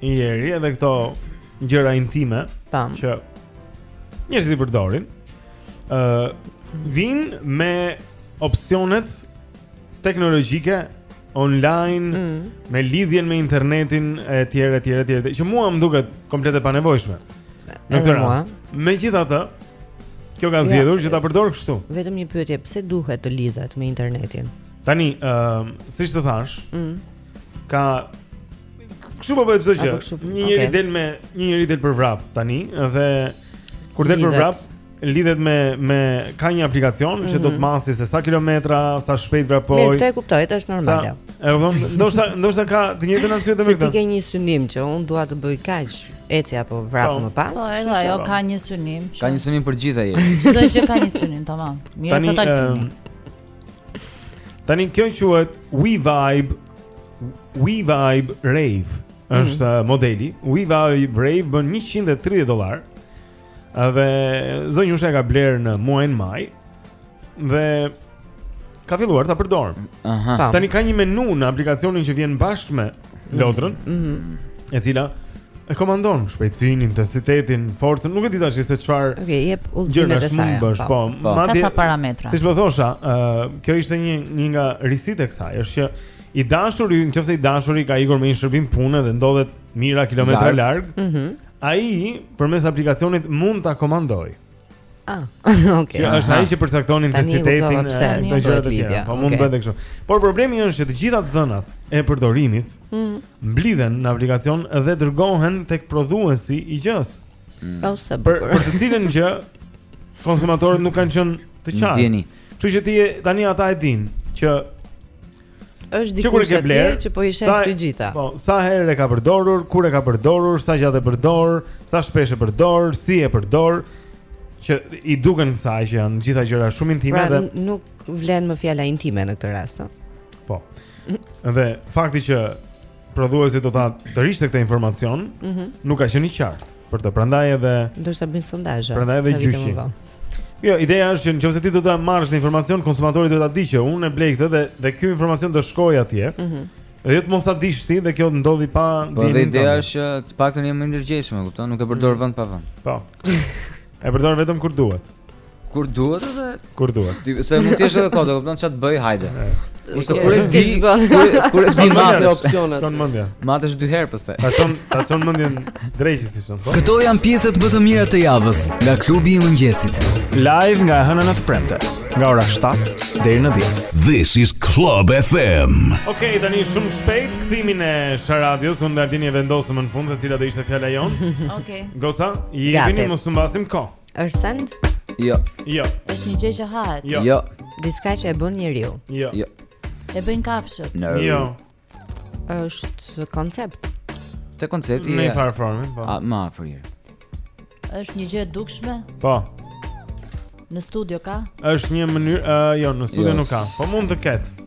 Deri edhe këto gjëra intime Tamam. që njerëzit i përdorin ë uh, vijnë me opsionet teknologjike online mm. me lidhjen me internetin e tjera e tjera e tjera që mua më duket komplet e panevojshme. Në këtë rast. Megjithatë, kjo ka zgjedhur ja, që ta përdor kështu. Vetëm një pyetje, pse duhet të lidhet me internetin? Tani, ë, uh, siç të thash, mm. Ka Kështu po bëhet çdo gjë. Një njeri okay. del me një njeri del për vrap tani dhe kur del për vrap lidhet me me ka një aplikacion mm -hmm. që do të mhm. masi se sa kilometra, sa shpejt vrapoj. Mirë, këtë e kuptoj, është është normale. E kupton? Ndoshta ndoshta ka të njëjtën arsye me këtë. Se ti ke një synim që un dua të bëj kaq eci apo vrap po. më pas. Po, edhe ajo ka një synim. Ka një synim për gjithë atë. Çdo gjë ka një synim, tamam. Mirë, sa tani. Tani kjo quhet We Vibe We Vibe Rave. Mm. Është mm. modeli We Vibe Rave bën 130 dollar. Dhe zonjusha e ka blerë në muajin maj dhe ka filluar ta përdor. Aha. Tani ka një menu në aplikacionin që vjen bashkë me Lodrën, mm -hmm. e cila e komandon shpejtësinë, intensitetin, forcën, nuk e di tashi se çfarë. Okej, okay, jep udhëzimet e saj. Po, po, po. madje ka parametra. Siç po thosha, ë uh, kjo ishte një një nga risitë e kësaj, është që i dashuri, nëse i dashuri ka ikur me një shërbim pune dhe ndodhet mijëra kilometra larg, mm -hmm. ai përmes aplikacionit mund ta komandojë. Ah, okay. Është ai që përcakton intensitetin e këto gjëra të tjera. Po mund të bëhet kështu. Por problemi është që të gjitha të dhënat e përdorimit mm. mblidhen në aplikacion dhe dërgohen tek prodhuesi i gjës. Mm. Po, për, për të cilën gjë konsumatorët nuk kanë qenë të qartë. Kështu që ti tani ata e dinë që Është dikush atje që po i shef të gjitha. Po, sa herë e ka përdorur, kur e ka përdorur, sa gjatë e përdor, sa shpesh e përdor, si e përdor që i duken kësaj që janë gjitha gjëra shumë intime pra, dhe pra nuk vlen më fjala intime në këtë rast, ëh. Po. Dhe fakti që prodhuesi do ta tërhiqte këtë informacion, mm -hmm. nuk ka qenë i qartë për të. Prandaj edhe ndoshta bëjnë sondazhe. Prandaj edhe gjyqi. Jo, ideja është që nëse ti do ta marrësh informacion, konsumatori do ta di që unë e blej këtë dhe dhe ky informacion do shkojë atje. Mhm. Mm dhe jo të mos ta dish ti dhe kjo të ndodhi pa dijeni. Po dhe ideja është që të paktën jemi ndërgjegjshëm, e kupton? Nuk e përdor mm -hmm. vend pa vend. Po. e përdor vetëm kur duhet. Kur duhet edhe kur duhet. Ti, se mund të jesh edhe kot, e kupton çat bëj, hajde. Kurse kur e di, kur e di mat opsionet. Shkon mendja. Matesh dy herë pastaj. Ta çon, ta çon mendjen drejt si shumë. Po. Këto janë pjesët më të mira të javës nga klubi i mëngjesit. Live nga e hëna në të premte, nga ora 7 deri në 10. This is Club FM. Okej, okay, tani shumë shpejt kthimin e sharadës, unë ndaltini e vendosëm në fund se cila do ishte fjala jonë. Okej. Okay. Goca, jemi mos humbasim kohë. Është send? Jo. Jo. Është një gjë që hahet. Jo. jo. Diçka që e bën njeriu. Jo. Jo. E bëjnë kafshët. No. Jo. Është koncept. Te koncepti. Njëfarë forme, po. A më afër je. Është një gjë e dukshme? Po. Në studio ka? Është një mënyrë, uh, jo, në studio jo. nuk ka. Po mund të ketë.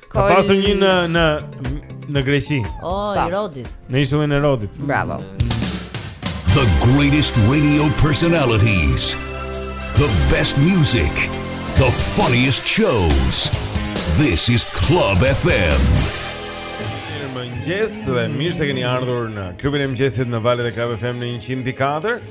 Ka pasur një në në në Greqi. Oh, i Rodit. Në ishullin e Rodit. Bravo. The greatest radio personalities. The best music. The funniest shows. This is Club FM. Mirëmëngjes dhe mirë se keni ardhur në klubin e mëngjesit në valët e Club FM në 104.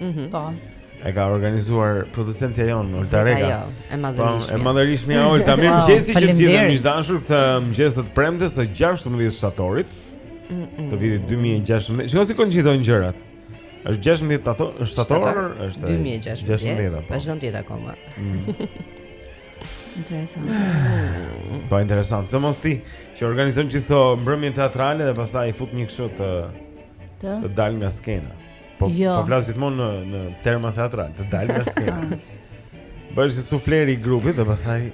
Mhm. Po. E ka organizuar producentja jonë, Olta Reka. Jo, e madhërishmja. Po, e madhërishmja Olta. Mirëmëngjesi të gjithëve miq të dashur këtë mëngjes të së premtes së 16 shtatorit të vitit 2016. Shiko si koinçidojnë gjërat? është 16 shtator, është shtator, është 2016. 16 shtator. Vazhdon ditë akoma. Mm. Interesant. Po, interesant. Se mos ti, që organizon gjithë mbrëmjen teatrale dhe pastaj i fut një kështu të, të, të dal nga skena. Po, jo. po flas gjithmonë në në terma teatralë, të dal nga skena. Bëhesh si sufleri i grupit dhe pastaj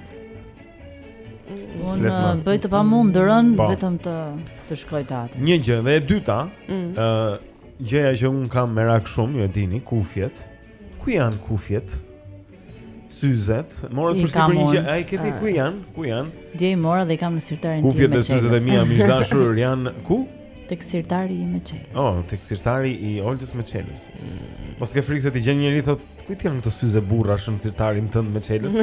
Unë uh, bëj të pamundurën po. vetëm të të shkoj te atje. Një gjë dhe e dyta, mm. ë mm. uh, gjëja që un kam merak shumë, ju e dini, kufjet. Ku janë kufjet? Syzet, morët përsipër një gjë... A i ke ti, ku janë? Ku janë? Dje i mora dhe i kam në sirtarin tim me çelës. Kufjet dhe syzet e mia, miq të dashur, janë... Ku? Tek sirtari im me çelës. O, oh, tek sirtari i Oltës me çelës. Mos ke frikë se t'i gjen njeri, thotë, kujt i janë këto syze burrash në sirtarin tënd me çelës?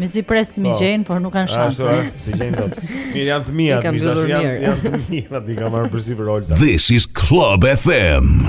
Me shpresë t'mi, po, gjejnë, por nuk kanë shans. Ashtu, eh, s'i gjejnë dot. Mirë, janë të miat, miq të dashur, janë, janë të miat, i ka marrë përsipër Olta. This is Club FM.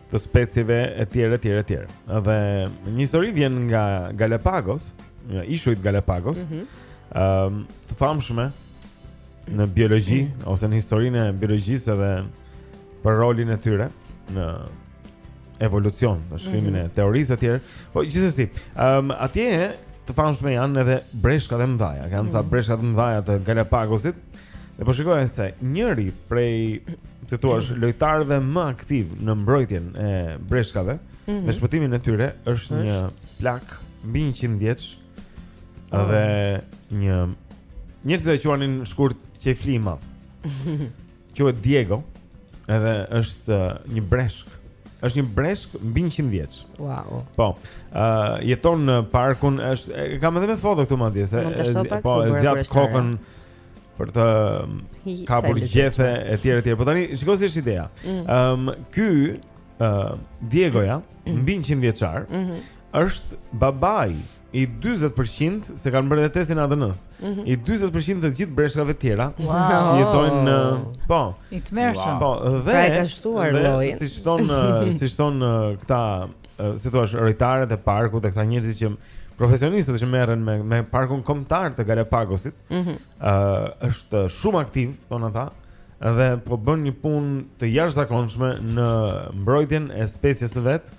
të specieve etj etj etj. Dhe një histori vjen nga Galapagos, nga ishujt Galapagos. Ëm, mm -hmm. um, të famshme në biologji mm -hmm. ose në historinë e biologjisë dhe për rolin e tyre në evolucion, në shkrimin mm -hmm. e teorisë etj. Po gjithsesi, ëm um, atje të famshme janë edhe breshkat e mëdha. Kanë mm -hmm. ca mhm. breshka të mëdha të Galapagosit. Dhe po shikojnë se njëri prej të tu ash lojtarëve më aktiv në mbrojtjen e breshkave mm -hmm. në shpëtimin e tyre është Êsh. një plak mbi 100 vjeç oh. dhe njerëzit e quajnë shkurt Qejfliu i madh. Quhet Diego, edhe është uh, një breshk. Është një breshk mbi 100 vjeç. Wow. Po. Ë uh, jeton në parkun, është e kam edhe me foto këtu madje se po e zgjat kokën. Është për të kapur gjethe e tjera e tjera. Po tani shiko si është ideja. Ëm mm. um, ky ë uh, Diegoja, mm. mbi 100-vjeçar, mm -hmm. është babai i 40% se kanë bërë edhe testin e ADN-së. Mm -hmm. I 40% të gjithë breshkave të tjera wow. jetojnë në po. I tmerrshëm. Po, dhe pra e ka shtuar llojin. Siç thonë, siç thonë këta si thua, rojtarët e parkut e këta njerëzit që profesionistët që merren me me parkun kombëtar të Galapagosit. Ëh, mm -hmm. uh, është shumë aktiv, thonë ata, dhe po bën një punë të jashtëzakonshme në mbrojtjen e species së vet,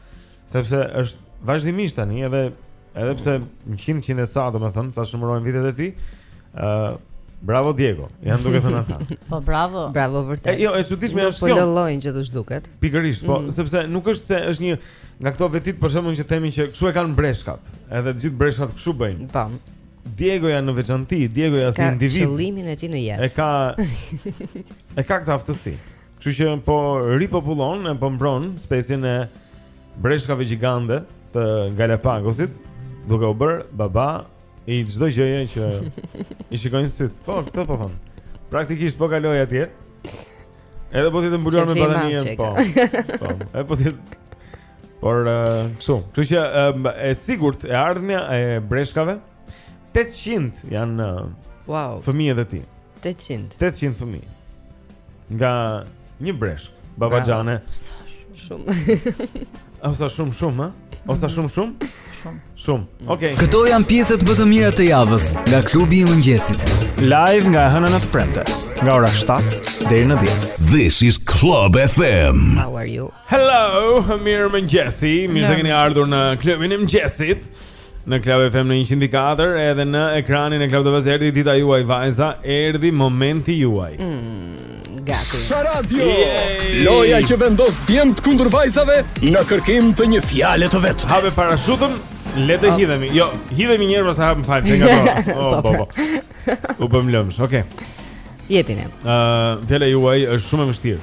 sepse është vazhdimisht tani edhe edhe pse 100 100 e ca, domethënë, sa numërohen vitet e tij, Ë uh, Bravo Diego. Janë duke thënë ata. Po bravo. Bravo vërtet. Jo, e çuditshme është po kjo. S'po lë llojin që të zhduket. Pikërisht, po, mm. sepse nuk është se është një nga këto vetitë për shembull që themi që kshu e kanë breshkat. Edhe të gjithë breshkat kshu bëjnë. Po. Diegoja në veçanti, Diegoja si individ. Ka qëllimin e tij në jetë. E ka E ka këtë aftësi. Kështu që po ripopullon e po mbron specien e breshkave gjigande të Galapagosit, duke u bërë baba i çdo gjëje që i shikojnë sytë. Po, këtë po them. Praktikisht po kalove atje. Edhe po ti të mbuluar me batanije, po. Po, e po ti Por kështu, uh, kështu që um, e sigurt e ardhmja e breshkave 800 janë uh, wow. fëmijët e tij. 800. 800 fëmijë. Nga një breshk, babaxhane. Shumë. O sa shumë shumë, ha? O sa shumë shumë? Shumë. Shumë. Okej. Okay. Këto janë pjesët më të mira të javës nga klubi i mëngjesit. Live nga e hëna në të premte, nga ora 7 deri në 10. This is Club FM. How are you? Hello, mirë mëngjesi. Mirë se keni ardhur në klubin e mëngjesit. Në Club FM në 104 Edhe në ekranin e Club TV Erdhi dita juaj vajza Erdhi momenti juaj mm, Gati Sharadio Loja që vendos djemtë kundër vajzave Në kërkim të një fjale të vetme Hape parashutën Le të hidhemi Jo, hidhemi një herë pastaj hapim më fal Që nga to O, bo, bo U bëm lëmsh, oke okay. Jepini uh, Fjala juaj është shumë e vështirë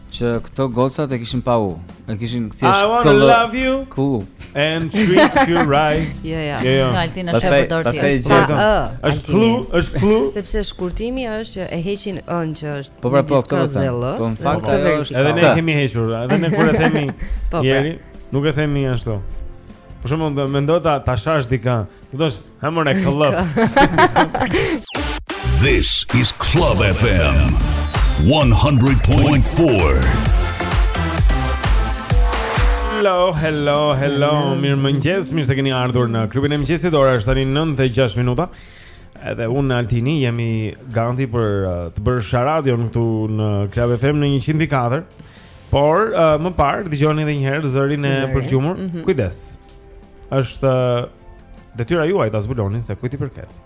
Që këto gocat e kishin pa u E kishin këthjesht këllë I wanna love you Këllu And treat you right Jo, jo, jo, jo. Jo Altin është e përdor ti është pa ë është këllu, është këllu Sepse shkurtimi është që e heqin ën që është Po pra po, këto dhe të Po në fakt e është Edhe ne kemi hequr, edhe ne kur e themi po, pra. Tjetri, nuk e themi ashtu Për shembull, mendo ta, ta shash dikë Kupton, Ha më në këllëp This is Club FM 100.4 Hello, hello, hello Mirëmëngjes, mirë se keni ardhur në klubin e mëngjesit Ora është tani 9 e 6 minuta Edhe unë dhe Altini jemi gati për uh, të bërë sharadën këtu në Club FM në 104 Por, uh, më parë, dëgjoni dhe njëherë zërin e përgjumur mm -hmm. Kujdes Është detyra juaj ta zbuloni se kujt i përket.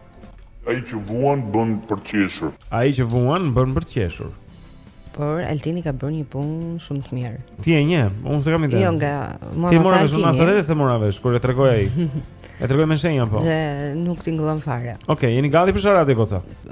Ai që vuan bën për të qeshur. Ai që vuan bën për të qeshur. Por Altini ka bërë një punë shumë të mirë. Ti e njeh, unë s'kam ide. Jo nga mora T'i mora vesh unë asaj s'e mora vesh kur e tregoi ai. E tregoi me shenja po. Dhe nuk tingëllon fare. Okej, okay, jeni gati për sharadë goca?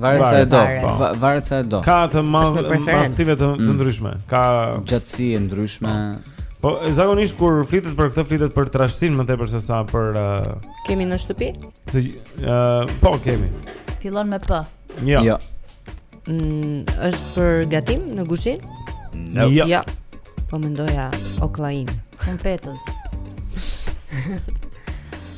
Varet sa e do, varet sa e do. Ka madhësi të mm. ndryshme. Ka gjatësi të ndryshme. Po, po zakonisht kur flitet për këtë flitet për trashësinë më tepër se sa për uh, Kemi në shtëpi? Ë, uh, po kemi. Fillon me p. Jo. Jo. Mm, është për gatim në kuzhinë? Jo. Jo. Jo. Po mendoja okllain. Kompetës.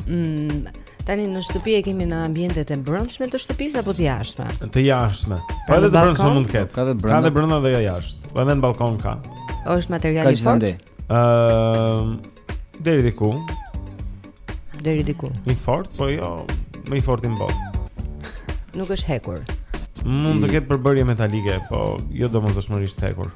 mm, Tani në shtëpi e kemi në ambientet e brendshme të shtëpisë apo të jashtme? Të jashtme. Po edhe të brendshme mund të ketë. Ka dhe brenda. Ka dhe brenda dhe jashtë. Po edhe në balkon ka. Është material i fortë. Ëm ehm, deri diku. Deri diku. I fortë, po jo, më i forti në botë. Nuk është hekur. Mund të ketë përbërje metalike, po jo domosdoshmërisht hekur.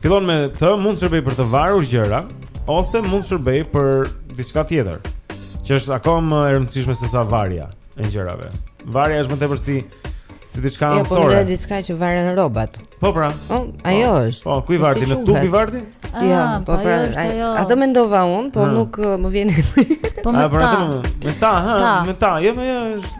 Fillon me të mund të shërbejë për të varur gjëra ose mund të shërbejë për diçka tjetër, që është akoma më e rëndësishme se sa varja e gjërave. Varja është më tepër si si diçka anësore. Jo, po diçka që varen rrobat. Po pra. Po, ajo po. është. Po, ku i var ti në tub i var ti? Ah, jo, po, po pra. Atë mendova unë, po ah. nuk uh, më vjen. Po me të. Me të, ha, me të. Jo, më është.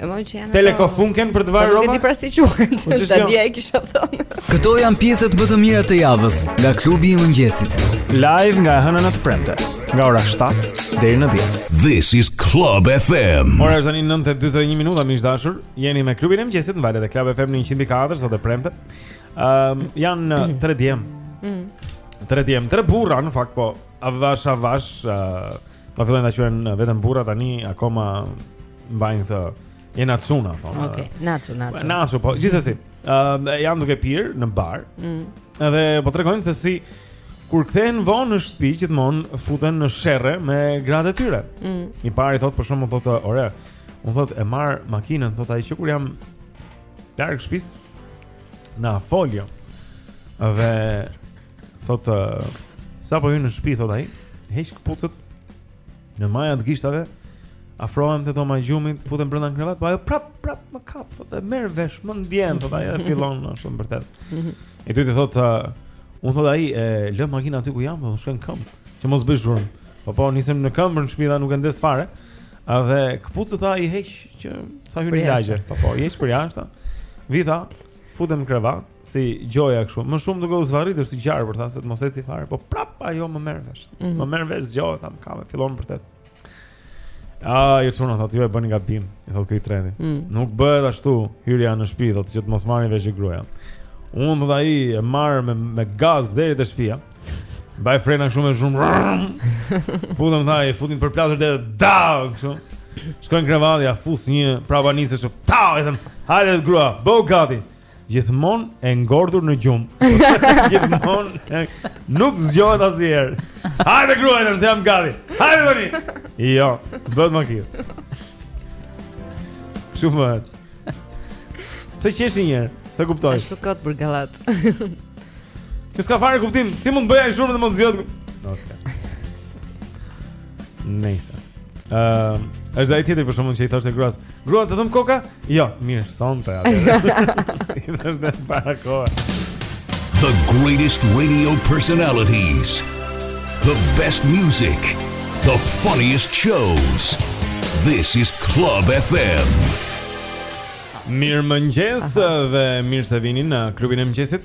Domethënë që janë Telekofunken për të varë rroba? Po nuk e di pra si quhet po Ta dija e kisha thënë Këto janë pjesët më të mira të javës Nga klubi i mëngjesit Live nga e hëna në të premte Nga ora 7 deri në 10 This is Club FM Ora është tani 9 e 21 minuta miq të dashur Jeni me klubin e mëngjesit në valët e Club FM në 104 Sot e premte um, Janë 3 uh, djem 3 mm. djem 3 burra në fakt po Avash avash uh, Po fillojnë të quhen vetëm burra tani akoma mbajnë këto e Nacu na thonë. Okej, okay. nacu, nacu. Nacu, po gjithsesi. Ëm uh, janë duke pirë në bar. Mm. Edhe po tregojnë se si kur kthehen vonë në shtëpi gjithmonë futen në sherre me gratë e tyre. Mm. I pari thotë për shembull thotë, "Ore, un thotë e marr makinën, thotë ai që kur jam larg shtëpis në folio." Dhe Thot uh, sapo hyj në shtëpi thot ai, heq këpucët në maja të gishtave. Afrohem te doma gjumit, futem brenda në krevat, po ajo prap prap më kap, thot e merr vesh, më ndjen, thot ajo e fillon ashtu më bërtet. Mhm. I dyti thot uh, un thot ai e lë makinën aty ku jam, thot shkoj në këmbë, që mos bëj zhurmë. Po po nisem në këmbë në shtëpi, nuk e ndez fare. Edhe këpucët tha i heq që sa hyj në lagje. Po po, i heq përjashtë. Vij tha, futem në krevat, si gjoja kështu. Më shumë duke u zvarritur si gjarpër, tha sesa të mos eci fare, po prap ajo më merr vesh. Mm -hmm. Më merr vesh zgjohet, bam bam, fillon bërtet. Ah, jo çuna thotë ju e bëni gabim, i thotë ky i treti. Mm. Nuk bëhet ashtu hyrja në shtëpi, thotë që të mos marri vesh gruaja. Unë thotë ai e marr me me gaz deri te shtëpia. Mbaj frena kështu me zhurm. Futem tha, e futem përplas derën tha kështu. Shkoj në krevat, ja fus një prapanicës kështu. Tha, i them, hajde grua, bëhu gati. Gjithmonë e ngordhur në gjum. Gjithmonë nuk zgjohet asnjëherë. Hajde grua tha, se jam gati. Hajde tani. Jo, bëhet më kjo. Shumë. Pse qesh njëherë, s'e kuptoj. Është kot për gallat. Kjo s'ka fare kuptim, si mund të bëj ai zhurmë të mos zgjohet. Okej. Nejse. Ëm, ehm, uh, është ai tjetri për shembull që i thoshte gruas. Grua të dhëmb koka? Jo, mirë, sonte atëherë. I thoshte para kohë. The greatest radio personalities. The best music. The funniest shows. This is Club FM. Mirëmëngjes dhe mirë se vini në klubin e mëngjesit.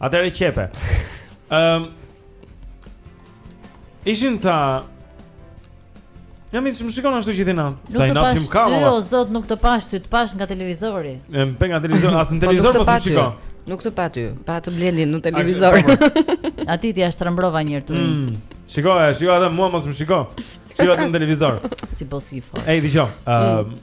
Atëherë qepe. Ëm um, Ishin ta Ja mi më shikon ashtu gjithë natë. Sa i inat më ka mo. Jo, thot nuk të pash ty, të pash nga televizori. E më pe nga televizori, as në po, televizor po s'e shikon. Nuk të pa ty, pa ty Blendi në televizor. Ati ti ashtë rëmbrova njërë të rinjë. Mm. Shiko, e, shiko atë mua mos më shiko. Shiko atë në televizor. Si po si fo. Ej, dëgjo, uh, mm.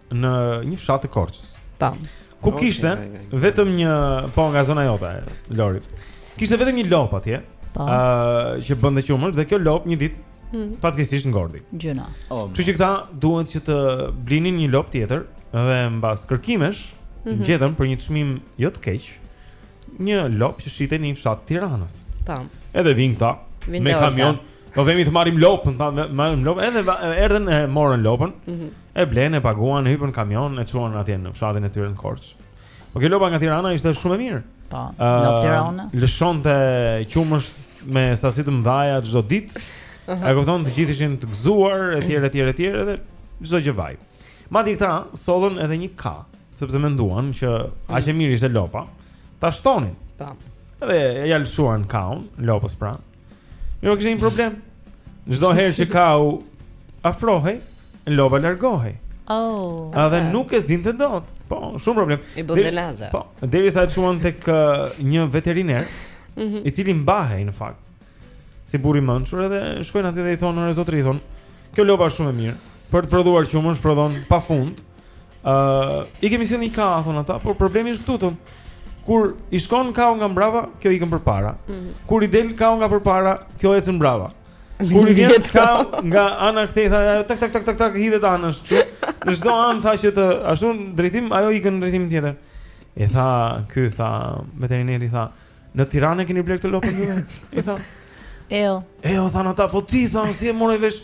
në një fshat të Korçës. Tam. Ku kishte vetëm një po nga zona jote, Lori. Kishte vetëm një lop atje. Po. Ëh, uh, që bënte qumësht dhe kjo lop një ditë hmm. fatkeqësisht ngordhi. Gjynah. Oh, Kështu që këta duhet që të blinin një lop tjetër dhe mbas kërkimesh mm -hmm. gjetën për një çmim jo të keq një lop që shitej në një fshat të Tiranës. Tam. Edhe vin këta me kamion. Po vemi të marrim lopën, thanë, marrim lopën, edhe erdhën e morën lopën. Mm -hmm. E blenë, e paguan, e hypën në kamion, e çuan atje në fshatin e tyre në Korçë. Po kjo lopa nga Tirana ishte shumë e mirë. Po, lop Tirana. Lëshonte qumësh me sasi të mëdha çdo ditë. Uh -huh. E kupton, të gjithë ishin të gëzuar etj etj etj dhe çdo gjë vajti. Madje këta sollën edhe një ka, sepse menduan që aq e mirë ishte lopa, ta shtonin. Po. Edhe ja lëshuan kaun, lopës pra. Jo, kishte një problem Çdo herë që kau afrohej, lopa largohej Oh. Edhe nuk e zinte dot. Po, shumë problem. I bënte naze. Po, derisa e çuan tek një veteriner, mm -hmm. i cili mbahej në fakt. Si burrë i mençur edhe shkojnë aty dhe i thonë ore zotëri i thonë, "Kjo lopa është shumë e mirë për të prodhuar qumësh, prodhon pafund." Ë, uh, i kemi sjellë një ka, thonë ata, por problemi është këtu thonë. Kur i shkon kau nga mbrapa, kjo ikën përpara. Mm -hmm. Kur i del kau nga përpara, kjo ecën mbrapa. Kur i vjen kau nga ana këtej tha ajo tak tak tak tak tak hidhet anash ashtu. Në çdo anë tha që të ashtu në drejtim ajo ikën në drejtim tjetër. E tha ky tha veterineri tha në Tiranë e keni bler këtë lopën ju? I tha. Eo. Eo tha ata po ti tha si e more vesh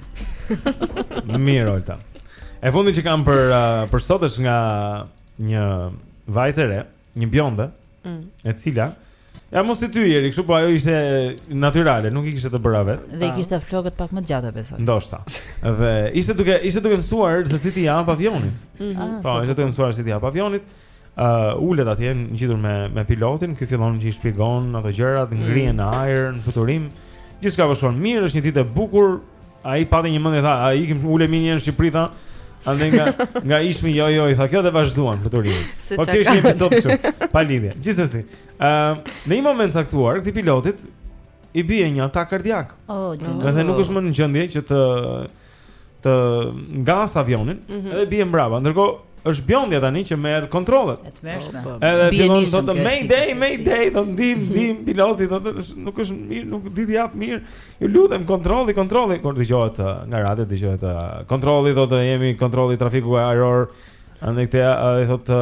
Mirë, Olta. E fundi që kam për uh, për sot është nga një vajzë e re, një bjonde, mm. e cila ja mos i ty jeri, kështu po ajo ishte natyrale, nuk i kishte të bëra vet. Dhe i kishte flokët pak më të gjata besoj. Ndoshta. Dhe ishte duke ishte duke mësuar se si t'i japë avionit. Mm -hmm. Po, ishte duke mësuar se si t'i japë avionit. uh, ulet atje ngjitur me me pilotin, ky fillon që i shpjegon ato gjërat, mm. ngrihen në ajër, në fluturim. Gjithçka po shkon mirë, është një ditë e bukur. Ai pati një mendje tha, a ikim ulemi njëherë në Shqipëri tha. Andaj nga nga Ishmi jo jo i tha kjo dhe vazhduan fluturimin. Po kishte një episod kështu, pa lidhje. Gjithsesi, ë uh, në një moment të caktuar, këtij pilotit i bie një atak kardiak. Oh, dhe nuk është më në gjendje që të të ngasë avionin mm -hmm. dhe bie mbrapa. Ndërkohë është bjondja tani që merr kontrollet. E tmerrshme. Po, po. Edhe fillon të thotë Mayday, Mayday, thotë ndihmë, ndihmë piloti, thotë nuk është mirë, nuk di t'i jap mirë. Ju lutem kontrolli, kontrolli, kur dëgjohet uh, nga radio dëgjohet uh, kontrolli, thotë jemi kontrolli i trafikut ajror. Andaj këta uh, i thotë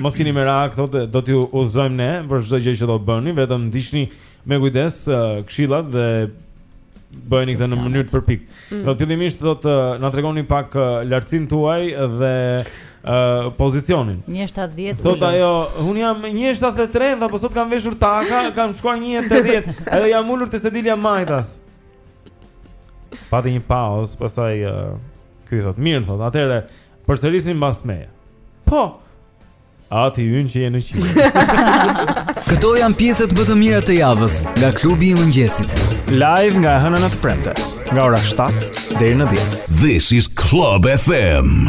mos keni merak, thotë do t'ju udhëzojmë ne për çdo gjë që do bëni, vetëm ndiqni Me kujdes këshillat dhe bëni këtë në mënyrë të përpiktë. Mm. Do fillimisht thotë na tregoni pak lartësinë tuaj dhe uh, pozicionin. 1.70, thot ajo, un jam 1.73 po sot kam veshur taka, kam shkuar 1.80. Edhe jam ulur te sedilja majtas. Pati një pauzë, pastaj uh, ky thot, mirë thot. Atëre përsërisni mbas meje. Po. Ati ynë që je në qiell. Këto janë pjesët më të mira të javës nga klubi i mëngjesit. Live nga e hëna në të premte, nga ora 7 deri në 10. This is Club FM.